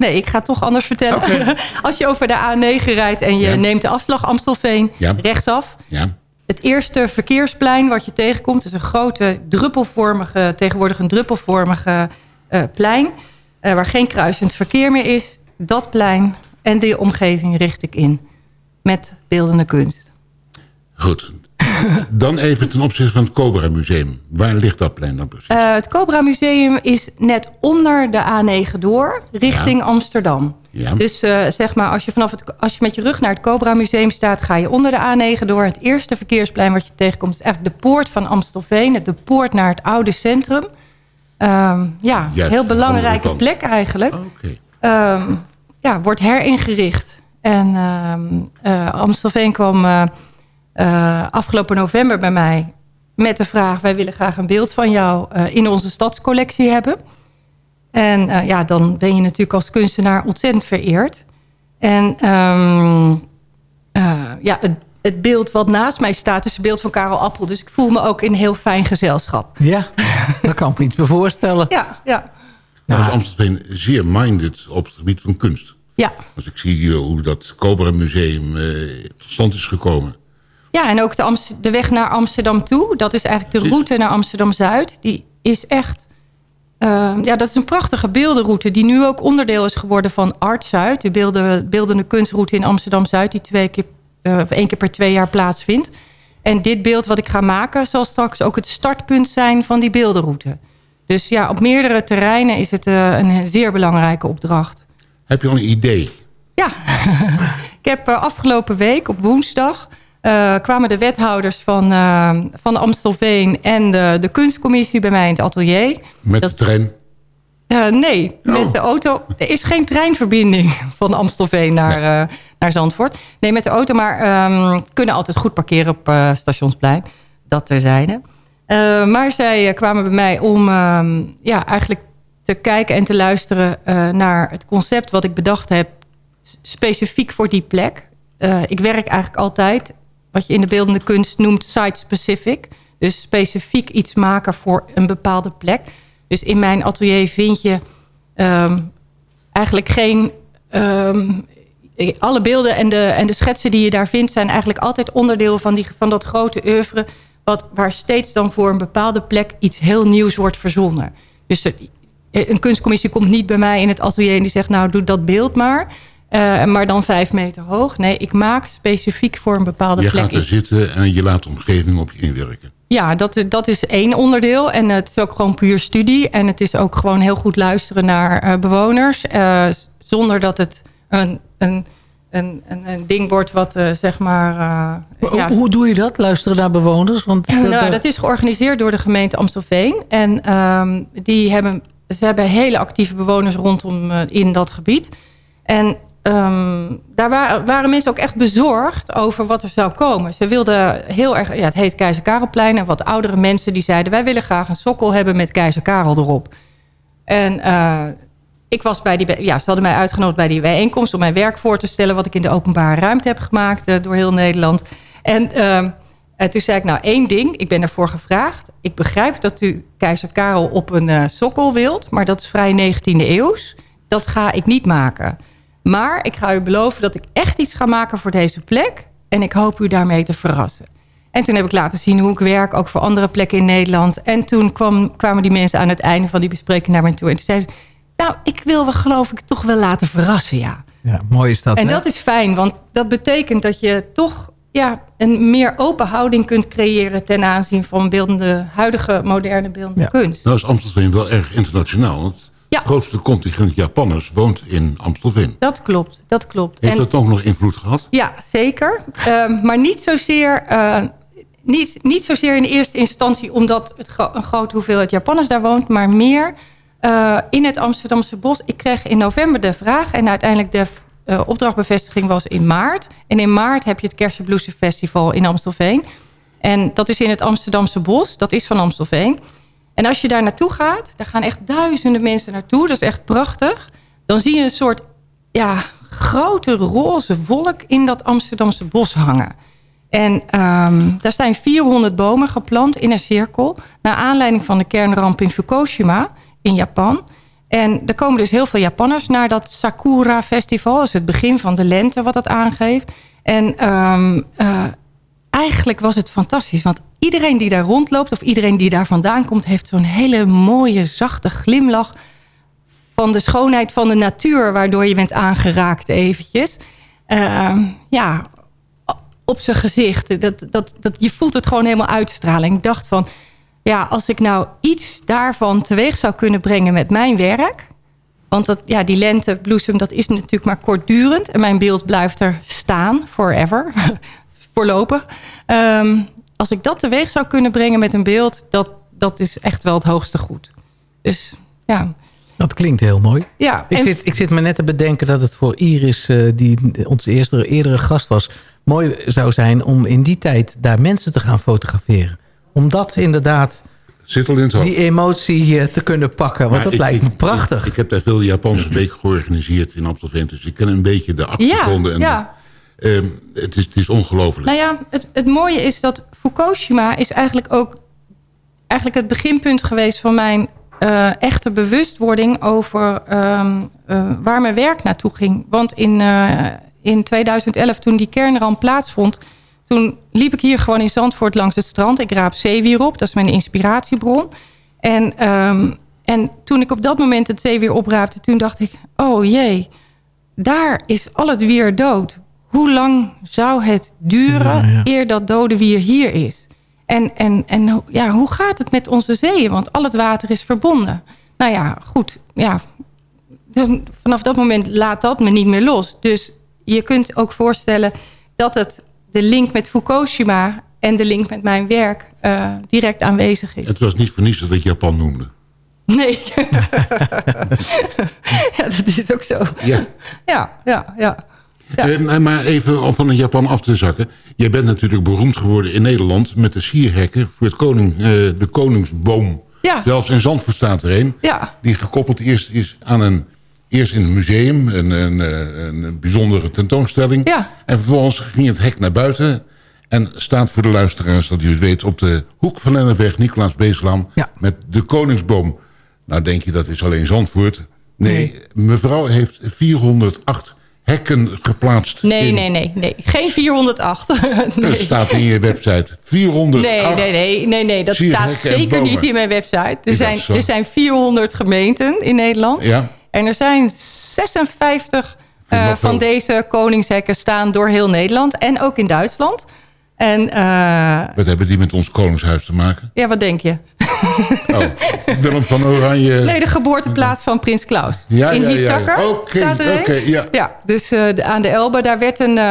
S10: nee, ik ga het toch anders vertellen. als je over de A9 rijdt en je
S5: Ja.
S10: neemt de afslag Amstelveen
S5: Ja.
S10: rechtsaf...
S5: Ja.
S10: Het eerste verkeersplein wat je tegenkomt... is een grote druppelvormige, tegenwoordig een druppelvormige eh, plein... eh, waar geen kruisend verkeer meer is. Dat plein en die omgeving richt ik in. Met beeldende kunst.
S5: Goed. Dan even ten opzichte van het Cobra Museum. Waar ligt dat plein dan precies?
S10: Eh, het Cobra Museum is net onder de A9 door, richting
S5: Ja.
S10: Amsterdam.
S5: Ja.
S10: Dus eh, zeg maar, als je, vanaf het, als je met je rug naar het Cobra Museum staat... ga je onder de A9 door. Het eerste verkeersplein wat je tegenkomt... is eigenlijk de poort van Amstelveen. De poort naar het oude centrum. Ehm, ja,
S5: Juist,
S10: heel belangrijke plek eigenlijk. Ehm, ja, wordt heringericht. En ehm, eh, Amstelveen kwam eh, afgelopen november bij mij met de vraag... wij willen graag een beeld van jou eh, in onze stadscollectie hebben. En eh, ja, dan ben je natuurlijk als kunstenaar ontzettend vereerd. En ehm, eh, ja, het, het beeld wat naast mij staat is het beeld van Karel Appel. Dus ik voel me ook in heel fijn gezelschap.
S6: Ja, dat kan ik me iets voorstellen.
S10: Ja, ja.
S5: Nou is Amstelveen zeer minded op het gebied van kunst.
S10: Ja.
S5: Als ik zie hoe dat Cobra Museum eh, tot stand is gekomen.
S10: Ja, en ook de, Amst- de weg naar Amsterdam toe. Dat is eigenlijk de route naar Amsterdam-Zuid. Die is echt... eh, ja, dat is een prachtige beeldenroute... die nu ook onderdeel is geworden van Art Zuid. De beelden, beeldende kunstroute in Amsterdam-Zuid... die twee keer, of één keer per twee jaar plaatsvindt. En dit beeld wat ik ga maken... zal straks ook het startpunt zijn van die beeldenroute. Dus ja, op meerdere terreinen is het eh, een zeer belangrijke opdracht.
S5: Heb je al een idee?
S10: Ik heb eh, afgelopen week op woensdag... eh, kwamen de wethouders van, eh, van Amstelveen en de, de kunstcommissie bij mij in het atelier.
S5: Met
S10: Dat-
S5: de trein?
S10: Eh, nee, met de auto. Er is geen treinverbinding van Amstelveen naar, naar Zandvoort. Nee, met de auto, maar ehm, kunnen altijd goed parkeren op Stationsplein. Dat terzijde. Maar zij kwamen bij mij om ehm, ja, eigenlijk te kijken en te luisteren naar het concept wat ik bedacht heb. Specifiek voor die plek. Ik werk eigenlijk altijd, wat je in de beeldende kunst noemt, site-specific. Dus specifiek iets maken voor een bepaalde plek. Dus in mijn atelier vind je ehm, eigenlijk geen... ehm, alle beelden en de, en de schetsen die je daar vindt... zijn eigenlijk altijd onderdeel van, die, van dat grote oeuvre... Wat, waar steeds dan voor een bepaalde plek iets heel nieuws wordt verzonnen. Dus een kunstcommissie komt niet bij mij in het atelier... en die zegt, nou, doe dat beeld maar... eh, maar dan vijf meter hoog. Nee, ik maak specifiek voor een bepaalde
S5: Je
S10: plek
S5: gaat er zitten en je laat de omgeving op je inwerken.
S10: Ja, dat, dat is één onderdeel. En het is ook gewoon puur studie. En het is ook gewoon heel goed luisteren naar eh, bewoners. eh, zonder dat het een, een, een, een, een ding wordt wat eh, zeg maar... eh, ja,
S6: Hoe, doe je dat? Luisteren naar bewoners? Want,
S10: nou,
S6: daar-
S10: dat is georganiseerd door de gemeente Amstelveen. En ehm, die hebben, ze hebben hele actieve bewoners rondom in dat gebied. En ehm, daar waren, mensen ook echt bezorgd over wat er zou komen. Ze wilden heel erg... Ja, het heet Keizer Karelplein. En wat oudere mensen die zeiden... wij willen graag een sokkel hebben met Keizer Karel erop. En eh, ik was bij die... Ja, ze hadden mij uitgenodigd bij die bijeenkomst... om mijn werk voor te stellen... wat ik in de openbare ruimte heb gemaakt eh, door heel Nederland. En... eh, toen zei ik, nou één ding, ik ben ervoor gevraagd. Ik begrijp dat u keizer Karel op een eh, sokkel wilt... maar dat is vrij 19e eeuws. Dat ga ik niet maken. Maar ik ga u beloven dat ik echt iets ga maken voor deze plek... en ik hoop u daarmee te verrassen. En toen heb ik laten zien hoe ik werk, ook voor andere plekken in Nederland. En toen kwam, kwamen die mensen aan het einde van die bespreking naar mij toe... en toen zeiden ze, nou, ik wil me geloof ik toch wel laten verrassen, ja.
S6: Ja, mooi is dat.
S10: En
S6: hè?
S10: dat is fijn, want dat betekent dat je toch ja, een meer open houding kunt creëren... ten aanzien van beeldende, huidige moderne beeldende kunst.
S5: Nou is Amstelveen wel erg internationaal. Want het grootste contingent Japanners woont in Amstelveen.
S10: Dat klopt, dat klopt.
S5: Heeft
S10: En-
S5: dat ook nog invloed gehad?
S10: Ja, zeker. Ehm, maar niet zozeer, eh, niet, niet zozeer in eerste instantie... omdat het gro- een grote hoeveelheid Japanners daar woont... maar meer eh, in het Amsterdamse bos. Ik kreeg in november de vraag en uiteindelijk de eh, opdrachtbevestiging was in maart. En in maart heb je het Kersenbloesemfestival in Amstelveen. En dat is in het Amsterdamse Bos. Dat is van Amstelveen. En als je daar naartoe gaat, daar gaan echt duizenden mensen naartoe. Dat is echt prachtig. Dan zie je een soort ja, grote roze wolk in dat Amsterdamse bos hangen. En ehm, daar zijn 400 bomen geplant in een cirkel... naar aanleiding van de kernramp in Fukushima in Japan. En er komen dus heel veel Japanners naar dat Sakura Festival. Dat is het begin van de lente wat dat aangeeft. En eh, eigenlijk was het fantastisch. Want iedereen die daar rondloopt of iedereen die daar vandaan komt... heeft zo'n hele mooie, zachte glimlach van de schoonheid van de natuur... waardoor je bent aangeraakt eventjes. Ehm, ja, op zijn gezicht. Dat, dat, dat, je voelt het gewoon helemaal uitstralen. Ik dacht van, ja, als ik nou iets daarvan teweeg zou kunnen brengen met mijn werk... want dat, ja, die lentebloesem, dat is natuurlijk maar kortdurend... en mijn beeld blijft er staan, forever, voorlopig. Ehm, als ik dat teweeg zou kunnen brengen met een beeld... dat, dat is echt wel het hoogste goed. Dus ja...
S6: Dat klinkt heel mooi.
S10: Ja,
S6: ik,
S10: en-
S6: zit, ik zit me net te bedenken dat het voor Iris, eh, die onze eerste, eerdere gast was... mooi zou zijn om in die tijd daar mensen te gaan fotograferen. Om dat inderdaad,
S5: Zit al in het hoofd.
S6: die emotie eh, te kunnen pakken. Want
S5: Maar
S6: dat
S5: ik-
S6: lijkt
S5: ik-
S6: me prachtig.
S5: Ik, ik heb daar veel Japanse weken georganiseerd in Amstelveen. Dus ik ken een beetje de achtergronden. en,
S10: ja.
S5: Ehm, het is, het is ongelooflijk.
S10: Nou ja, het, het mooie is dat Fukushima is eigenlijk ook eigenlijk het beginpunt geweest van mijn eh, echte bewustwording over ehm, eh, waar mijn werk naartoe ging. Want in, eh, in 2011, toen die kernramp plaatsvond, toen liep ik hier gewoon in Zandvoort langs het strand. Ik raap zeewier op, dat is mijn inspiratiebron. En, ehm, en toen ik op dat moment het zeewier opraapte, toen dacht ik, oh jee, daar is al het weer dood. Hoe lang zou het duren
S6: Ja, ja.
S10: eer dat dode wier hier is? En, en, en ja, hoe gaat het met onze zeeën? Want al het water is verbonden. Nou ja, goed. Ja, dan- vanaf dat moment laat dat me niet meer los. Dus je kunt ook voorstellen dat het de link met Fukushima... en de link met mijn werk eh, direct aanwezig is.
S5: Het was niet voor niets dat ik Japan noemde.
S10: Nee. ja, dat is ook zo.
S5: Ja.
S10: Ja, ja, ja. Ja.
S5: Eh, maar- even om van Japan af te zakken. Jij bent natuurlijk beroemd geworden in Nederland... met de sierhekken voor het koning, eh, de koningsboom.
S10: Ja.
S5: Zelfs in Zandvoort staat er een.
S10: Ja.
S5: Die gekoppeld eerst is aan een... Eerst in het museum, een, een, eh, een bijzondere tentoonstelling.
S10: Ja.
S5: En vervolgens ging het hek naar buiten... en staat voor de luisteraars, dat u het weet... op de hoek van Lennepweg, Nicolaas Beeslaan... met de koningsboom. Nou denk je, dat is alleen Zandvoort. Nee, mevrouw heeft 408 hekken geplaatst.
S10: Nee,
S5: in-
S10: nee, nee, nee. Geen 408.
S5: Dat
S10: nee.
S5: staat in je website. 408.
S10: Nee, nee, nee, nee, nee, dat staat zeker niet in mijn website. Er
S5: dat
S10: zijn, er zijn 400 gemeenten in Nederland.
S5: Ja.
S10: En er zijn 56
S5: Vind ik
S10: eh, van deze koningshekken staan door heel Nederland. En ook in Duitsland. En eh,
S5: Wat hebben die met ons koningshuis te maken?
S10: ja, wat denk je?
S5: Oh, Willem van Oranje.
S10: Nee, de geboorteplaats van Prins Klaus.
S5: Ja,
S10: in
S5: ja, ja, ja.
S10: Hietzakker
S5: Oké, ja.
S10: Ja, dus eh, aan de Elbe, daar werd een, eh,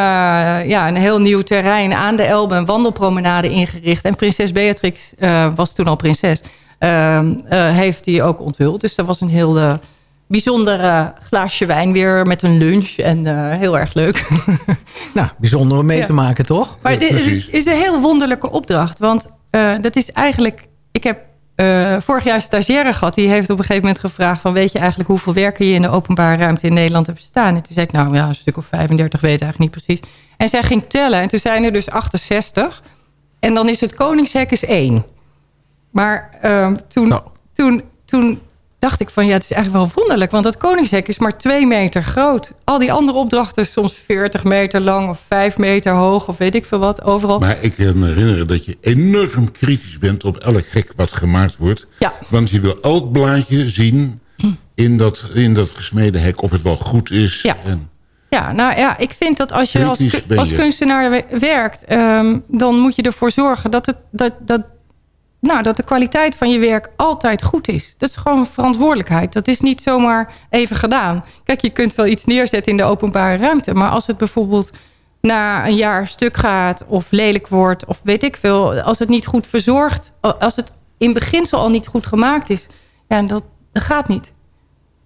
S10: ja, een heel nieuw terrein aan de Elbe, een wandelpromenade ingericht. En prinses Beatrix eh, was toen al prinses, ehm, eh, heeft die ook onthuld. Dus dat was een heel bijzonder eh, glaasje wijn weer met een lunch en eh, heel erg leuk.
S6: Nou, bijzonder om mee
S10: Ja.
S6: te maken, toch?
S10: Maar dit is, is een heel wonderlijke opdracht. Want eh, dat is eigenlijk... Ik heb eh, vorig jaar een stagiaire gehad. Die heeft op een gegeven moment gevraagd... van weet je eigenlijk hoeveel werken je in de openbare ruimte in Nederland hebt staan? En toen zei ik, nou ja, een stuk of 35, weet ik eigenlijk niet precies. En zij ging tellen. En toen zijn er dus 68. En dan is het Koningshek is één. Maar ehm, toen, toen, toen dacht ik van ja, het is eigenlijk wel wonderlijk. Want het Koningshek is maar twee meter groot. Al die andere opdrachten soms 40 meter lang of 5 meter hoog of weet ik veel wat. Overal.
S5: Maar ik kan me herinneren dat je enorm kritisch bent op elk hek wat gemaakt wordt.
S10: Ja.
S5: Want je wil elk blaadje zien in dat, in dat gesmeden hek of het wel goed is.
S10: Ja.
S5: En,
S10: Ja, nou ja, ik vind dat als je als, kunstenaar we- werkt... ehm, dan moet je ervoor zorgen dat, het, dat, dat, nou, dat de kwaliteit van je werk altijd goed is. Dat is gewoon verantwoordelijkheid. Dat is niet zomaar even gedaan. Kijk, je kunt wel iets neerzetten in de openbare ruimte... maar als het bijvoorbeeld na een jaar stuk gaat of lelijk wordt... of weet ik veel, als het niet goed verzorgd... als het in beginsel al niet goed gemaakt is... ja, dat, dat gaat niet.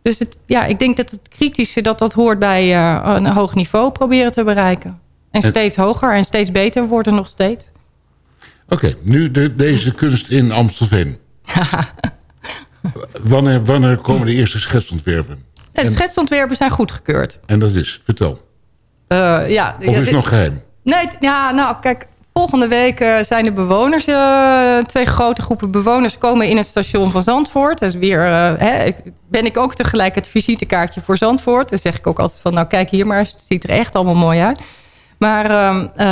S10: Dus het, ja, ik denk dat het kritische dat dat hoort bij eh, een hoog niveau proberen te bereiken. En
S5: En-
S10: steeds hoger en steeds beter worden nog steeds.
S5: Oké, nu de, deze kunst in Amstelveen. wanneer, wanneer komen de eerste schetsontwerpen?
S10: De
S5: En,
S10: schetsontwerpen zijn goedgekeurd.
S5: en dat is, vertel.
S10: Eh, ja,
S5: Of is het nog geheim?
S10: Nee, ja, nou kijk, volgende week eh, zijn de bewoners, eh, twee grote groepen bewoners komen in het station van Zandvoort. Dus weer hè, ben ik ook tegelijk het visitekaartje voor Zandvoort. Dan zeg ik ook altijd van, nou kijk hier maar, het ziet er echt allemaal mooi uit. Maar ehm, eh,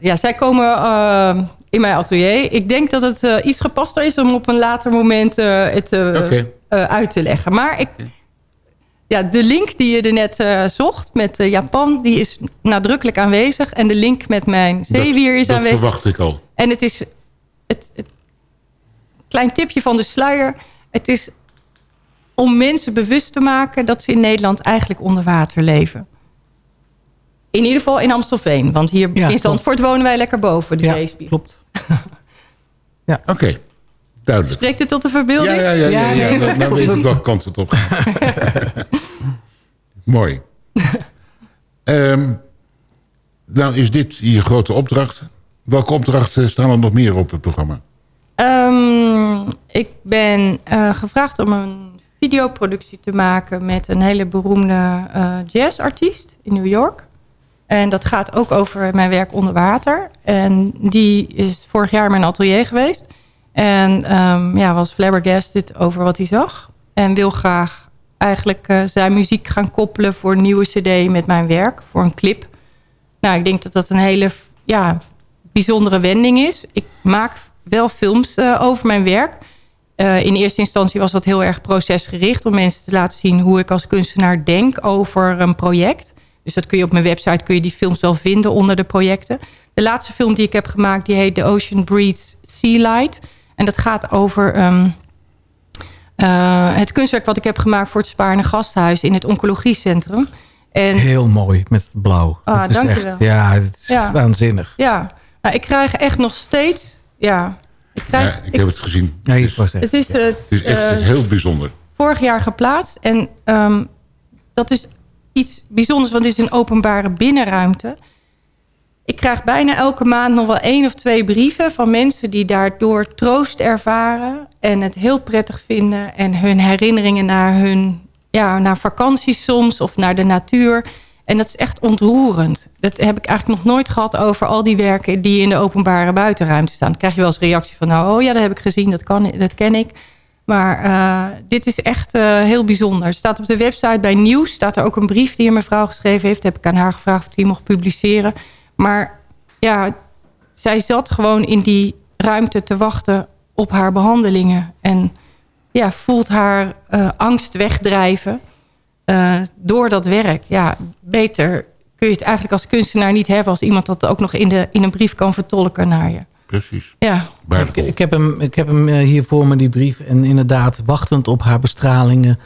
S10: ja, zij komen eh, in mijn atelier. Ik denk dat het eh, iets gepaster is om op een later moment het uit te leggen. Maar ik, ja, de link die je er net zocht met Japan, die is nadrukkelijk aanwezig. En de link met mijn zeewier is
S5: dat
S10: aanwezig.
S5: verwacht ik al.
S10: En het is het, het klein tipje van de sluier. Het is om mensen bewust te maken dat ze in Nederland eigenlijk onder water leven. In ieder geval in Amstelveen. Want hier
S6: Ja,
S10: in Zandvoort wonen wij lekker boven de
S6: Ja,
S10: zeespiegel.
S6: klopt.
S5: Oké, duidelijk.
S10: Spreekt het tot de verbeelding?
S5: Ja, ja, ja, ja, ja, Dan, dan weet ik welke kant het op gaat. Mooi. Ehm, nou is dit je grote opdracht. Welke opdrachten staan er nog meer op het programma?
S10: Ehm, ik ben eh, gevraagd om een videoproductie te maken met een hele beroemde eh, jazzartiest in New York. En dat gaat ook over mijn werk onder water. En die is vorig jaar mijn atelier geweest. En ehm, ja, was flabbergasted over wat hij zag. En wil graag eigenlijk eh, zijn muziek gaan koppelen voor een nieuwe cd met mijn werk. Voor een clip. Nou, ik denk dat dat een hele ja, bijzondere wending is. Ik maak wel films eh, over mijn werk. Eh, in eerste instantie was dat heel erg procesgericht... om mensen te laten zien hoe ik als kunstenaar denk over een project. Dus dat kun je op mijn website kun je die films wel vinden onder de projecten. De laatste film die ik heb gemaakt, die heet The Ocean Breeds Sea Light. En dat gaat over ehm, eh, het kunstwerk wat ik heb gemaakt... voor het Spaarne Gasthuis in het Oncologiecentrum. En
S6: Heel mooi met het blauw.
S10: Ah,
S6: Het is
S10: dankjewel.
S6: echt- Ja, het is
S10: Ja.
S6: waanzinnig.
S10: Ja, nou, ik krijg echt nog steeds... Ja, ik krijg...
S5: Ja, ik heb het gezien.
S6: Ja, was
S10: Het is, eh,
S5: Het is echt
S10: eh,
S5: het is heel bijzonder.
S10: vorig jaar geplaatst. En ehm, dat is iets bijzonders, want het is een openbare binnenruimte. Ik krijg bijna elke maand nog wel één of twee brieven van mensen die daardoor troost ervaren en het heel prettig vinden en hun herinneringen naar hun ja, naar vakanties soms of naar de natuur. En dat is echt ontroerend. Dat heb ik eigenlijk nog nooit gehad over al die werken die in de openbare buitenruimte staan. Dan krijg je wel eens reactie van, nou, oh ja, dat heb ik gezien, dat, kan, dat ken ik. Maar eh, dit is echt eh, heel bijzonder. Er staat op de website bij Nieuws... staat er ook een brief die een mevrouw geschreven heeft. Heb ik aan haar gevraagd of die mocht publiceren. Maar ja, zij zat gewoon in die ruimte te wachten op haar behandelingen. En ja, voelt haar eh, angst wegdrijven door dat werk. Ja, beter kun je het eigenlijk als kunstenaar niet hebben... als iemand dat ook nog in, de, in een brief kan vertolken naar je.
S5: Precies.
S10: Ja,
S6: Ik, ik heb hem, ik heb hem eh, hier voor me, die brief. En inderdaad, wachtend op haar bestralingen...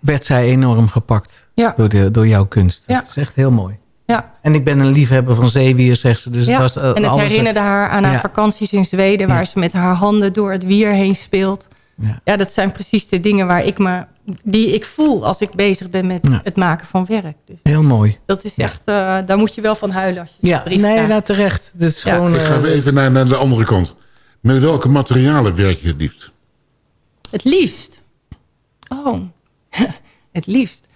S6: werd zij enorm gepakt
S10: Ja.
S6: door, de, door jouw kunst.
S10: Ja.
S6: Dat is echt heel mooi.
S10: ja.
S6: En ik ben een liefhebber van zeewier, zegt ze. Dus
S10: ja.
S6: het was, eh,
S10: en het herinnerde haar aan haar
S6: Ja.
S10: vakanties in Zweden... waar ze met haar handen door het wier heen speelt.
S6: Ja.
S10: Ja. dat zijn precies de dingen waar ik me, die ik voel... als ik bezig ben met
S6: Ja.
S10: het maken van werk. Dus
S6: Heel mooi.
S10: dat is echt, eh, daar moet je wel van huilen. Als je
S6: Ja,
S10: brief
S6: nee, nou terecht. Dit is
S10: Ja.
S6: gewoon...
S5: Ik ga
S6: eh,
S5: even naar, naar de andere kant. Met welke materialen werk je het liefst?
S10: Het liefst. Oh, het liefst.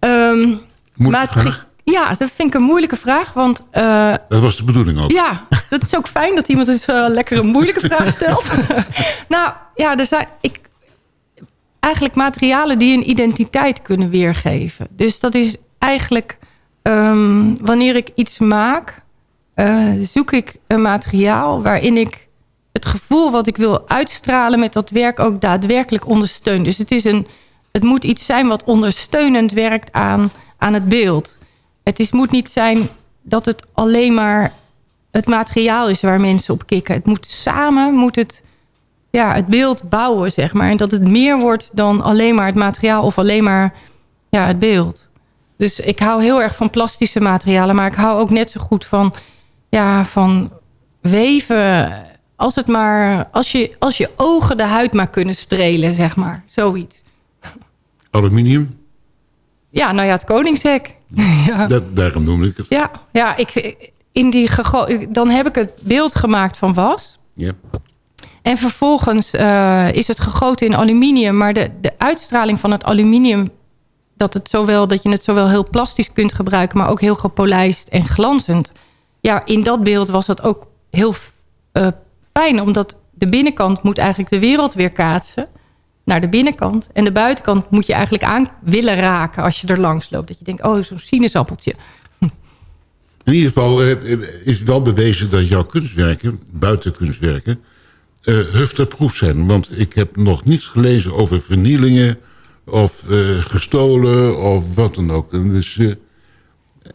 S5: Moeilijke
S10: materi-
S5: vraag.
S10: Ja, dat vind ik een moeilijke vraag. Want eh,
S5: Dat was de bedoeling ook.
S10: ja, dat is ook fijn dat iemand eens eh, lekker een moeilijke vraag stelt. nou ja, er zijn ik, eigenlijk materialen die een identiteit kunnen weergeven. Dus dat is eigenlijk ehm, wanneer ik iets maak, eh, zoek ik een materiaal waarin ik het gevoel wat ik wil uitstralen met dat werk ook daadwerkelijk ondersteun. Dus het, is een, het moet iets zijn wat ondersteunend werkt aan, aan het beeld. Het is, moet niet zijn dat het alleen maar het materiaal is waar mensen op kikken. Het moet samen, moet het, ja, het beeld bouwen, zeg maar. En dat het meer wordt dan alleen maar het materiaal of alleen maar ja, het beeld. Dus ik hou heel erg van plastische materialen, maar ik hou ook net zo goed van, ja, van weven als, het maar, als, je, als je ogen de huid maar kunnen strelen, zeg maar. Zoiets.
S5: Aluminium,
S10: Ja, nou ja, het koningshek. ja.
S5: dat, daarom noemde ik het.
S10: Ja, ja ik, in die dan heb ik het beeld gemaakt van was.
S5: Ja.
S10: En vervolgens eh, is het gegoten in aluminium. Maar de, de uitstraling van het aluminium... Dat, het zowel, dat je het zowel heel plastisch kunt gebruiken... maar ook heel gepolijst en glanzend. Ja, in dat beeld was dat ook heel eh, fijn. Omdat de binnenkant moet eigenlijk de wereld weer kaatsen... naar de binnenkant. En de buitenkant moet je eigenlijk aan willen raken... als je er langs loopt. Dat je denkt, oh, zo'n sinaasappeltje.
S5: In ieder geval eh, is wel bewezen dat jouw kunstwerken, buitenkunstwerken, hufterproef zijn. Want ik heb nog niets gelezen over vernielingen of eh, gestolen of wat dan ook. En dus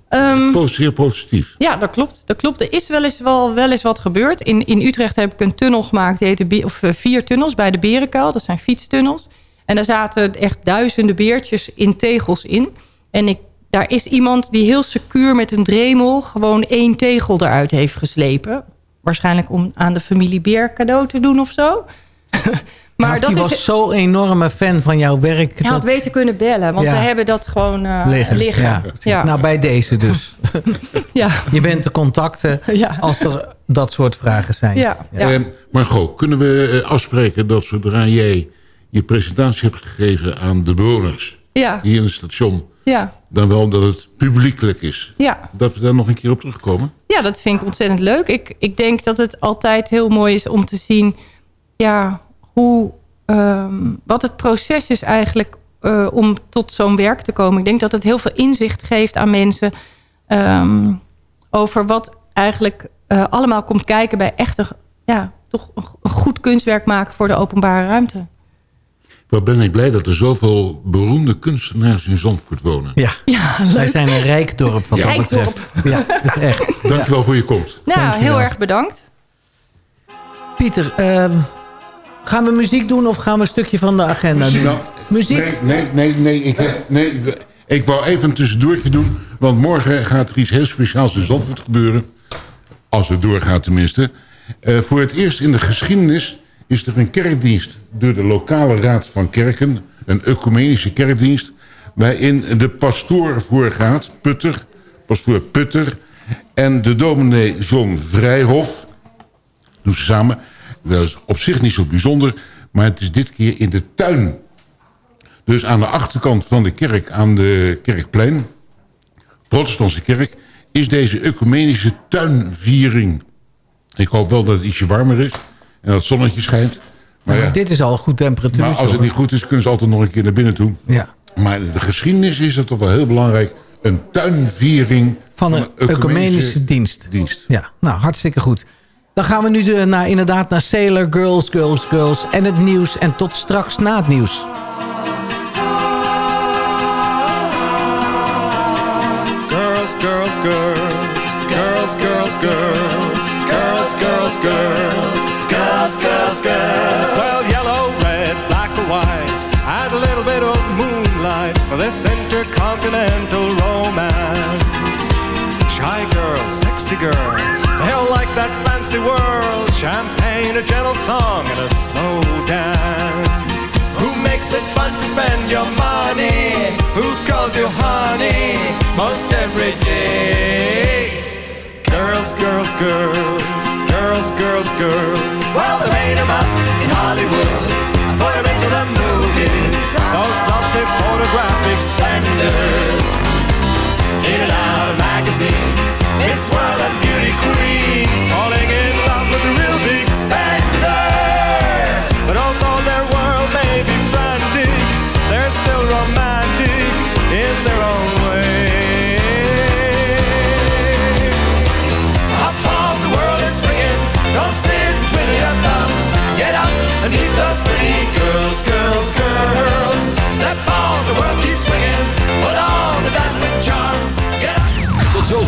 S5: eh, po- zeer positief.
S10: Ja, dat klopt. Dat klopt. Er is wel eens, wel, wel eens wat gebeurd. In, in Utrecht heb ik een tunnel gemaakt. Die heette of, eh, vier tunnels bij de Berenkuil. Dat zijn fietstunnels. En daar zaten echt duizenden beertjes in tegels in. En ik, daar is iemand die heel secuur met een dremel... gewoon één tegel eruit heeft geslepen. Waarschijnlijk om aan de familie Beer cadeau te doen of zo.
S6: Maar
S10: dat
S6: die
S10: is...
S6: was zo'n enorme fan van jouw werk.
S10: Had
S6: dat
S10: weten kunnen bellen. Want
S6: Ja.
S10: we hebben dat gewoon eh,
S6: liggen.
S10: liggen.
S6: Ja,
S10: Ja.
S6: Nou, bij deze dus.
S10: Ja.
S6: Je bent te contacten
S10: Ja.
S6: als er dat soort vragen zijn.
S10: Ja, ja.
S5: Margot, kunnen we eh, afspreken dat zodra jij je presentatie hebt gegeven aan de bewoners
S10: Ja.
S5: hier in het station,
S10: Ja.
S5: dan wel dat het publiekelijk is?
S10: Ja.
S5: Dat we daar nog een keer op terugkomen?
S10: Ja, dat vind ik ontzettend leuk. Ik, ik denk dat het altijd heel mooi is om te zien... Ja, hoe, ehm, wat het proces is eigenlijk eh, om tot zo'n werk te komen. Ik denk dat het heel veel inzicht geeft aan mensen... ehm, over wat eigenlijk eh, allemaal komt kijken bij echt een, ja, toch een goed kunstwerk maken voor de openbare ruimte.
S5: Wat ben ik blij dat er zoveel beroemde kunstenaars in Zandvoort wonen.
S6: Ja, wij zijn een rijk dorp wat dat
S10: Rijkdorp.
S6: betreft. Ja, dat is echt.
S5: Dankjewel voor je komst.
S10: Nou,
S6: Dankjewel.
S10: heel erg bedankt.
S6: Pieter, ehm, gaan we muziek doen of gaan we een stukje van de agenda doen?
S5: Nou,
S6: muziek?
S5: Nee, nee, nee, nee, ik, heb- nee. ik- Ik wou even een tussendoortje doen. Want morgen gaat er iets heel speciaals in Zandvoort gebeuren. Als het doorgaat tenminste. Eh, voor het eerst in de geschiedenis is er een kerkdienst... door de lokale raad van kerken. Een ecumenische kerkdienst. Waarin de pastoor voorgaat. Putter. Pastoor Putter. En de dominee John Vrijhof. Doen ze samen. Dat is op zich niet zo bijzonder. Maar het is dit keer in de tuin dus aan de achterkant van de kerk, aan de kerkplein, protestantse kerk, is deze ecumenische tuinviering. Ik hoop wel dat het ietsje warmer is en dat het zonnetje schijnt. Maar, ja,
S6: Dit is al een goed temperatuur.
S5: maar als het niet goed is, kunnen ze altijd nog een keer naar binnen toe.
S6: Ja.
S5: Maar in de geschiedenis is het toch wel heel belangrijk. Een tuinviering
S6: Van een ecumenische dienst.
S5: dienst.
S6: Ja, nou, hartstikke goed. Dan gaan we nu de, naar, inderdaad naar Sailor, Girls, Girls, Girls en het nieuws. En tot straks na het nieuws.
S11: Girls, girls, girls, girls, girls, girls, girls, girls, girls, girls, girls, girls. Well, yellow, red, black or white, add a little bit of moonlight for this intercontinental romance. Shy girl, sexy girl, they'll like that fancy world. Champagne, a gentle song, and a slow dance. Who makes it fun to spend your money? Who calls you honey most every day? Girls, girls, girls, girls, girls, girls. Well, they made 'em up in Hollywood and put 'em into the movies. Those lovely photographic splendors in and out of magazines. Miss World and beauty queens falling in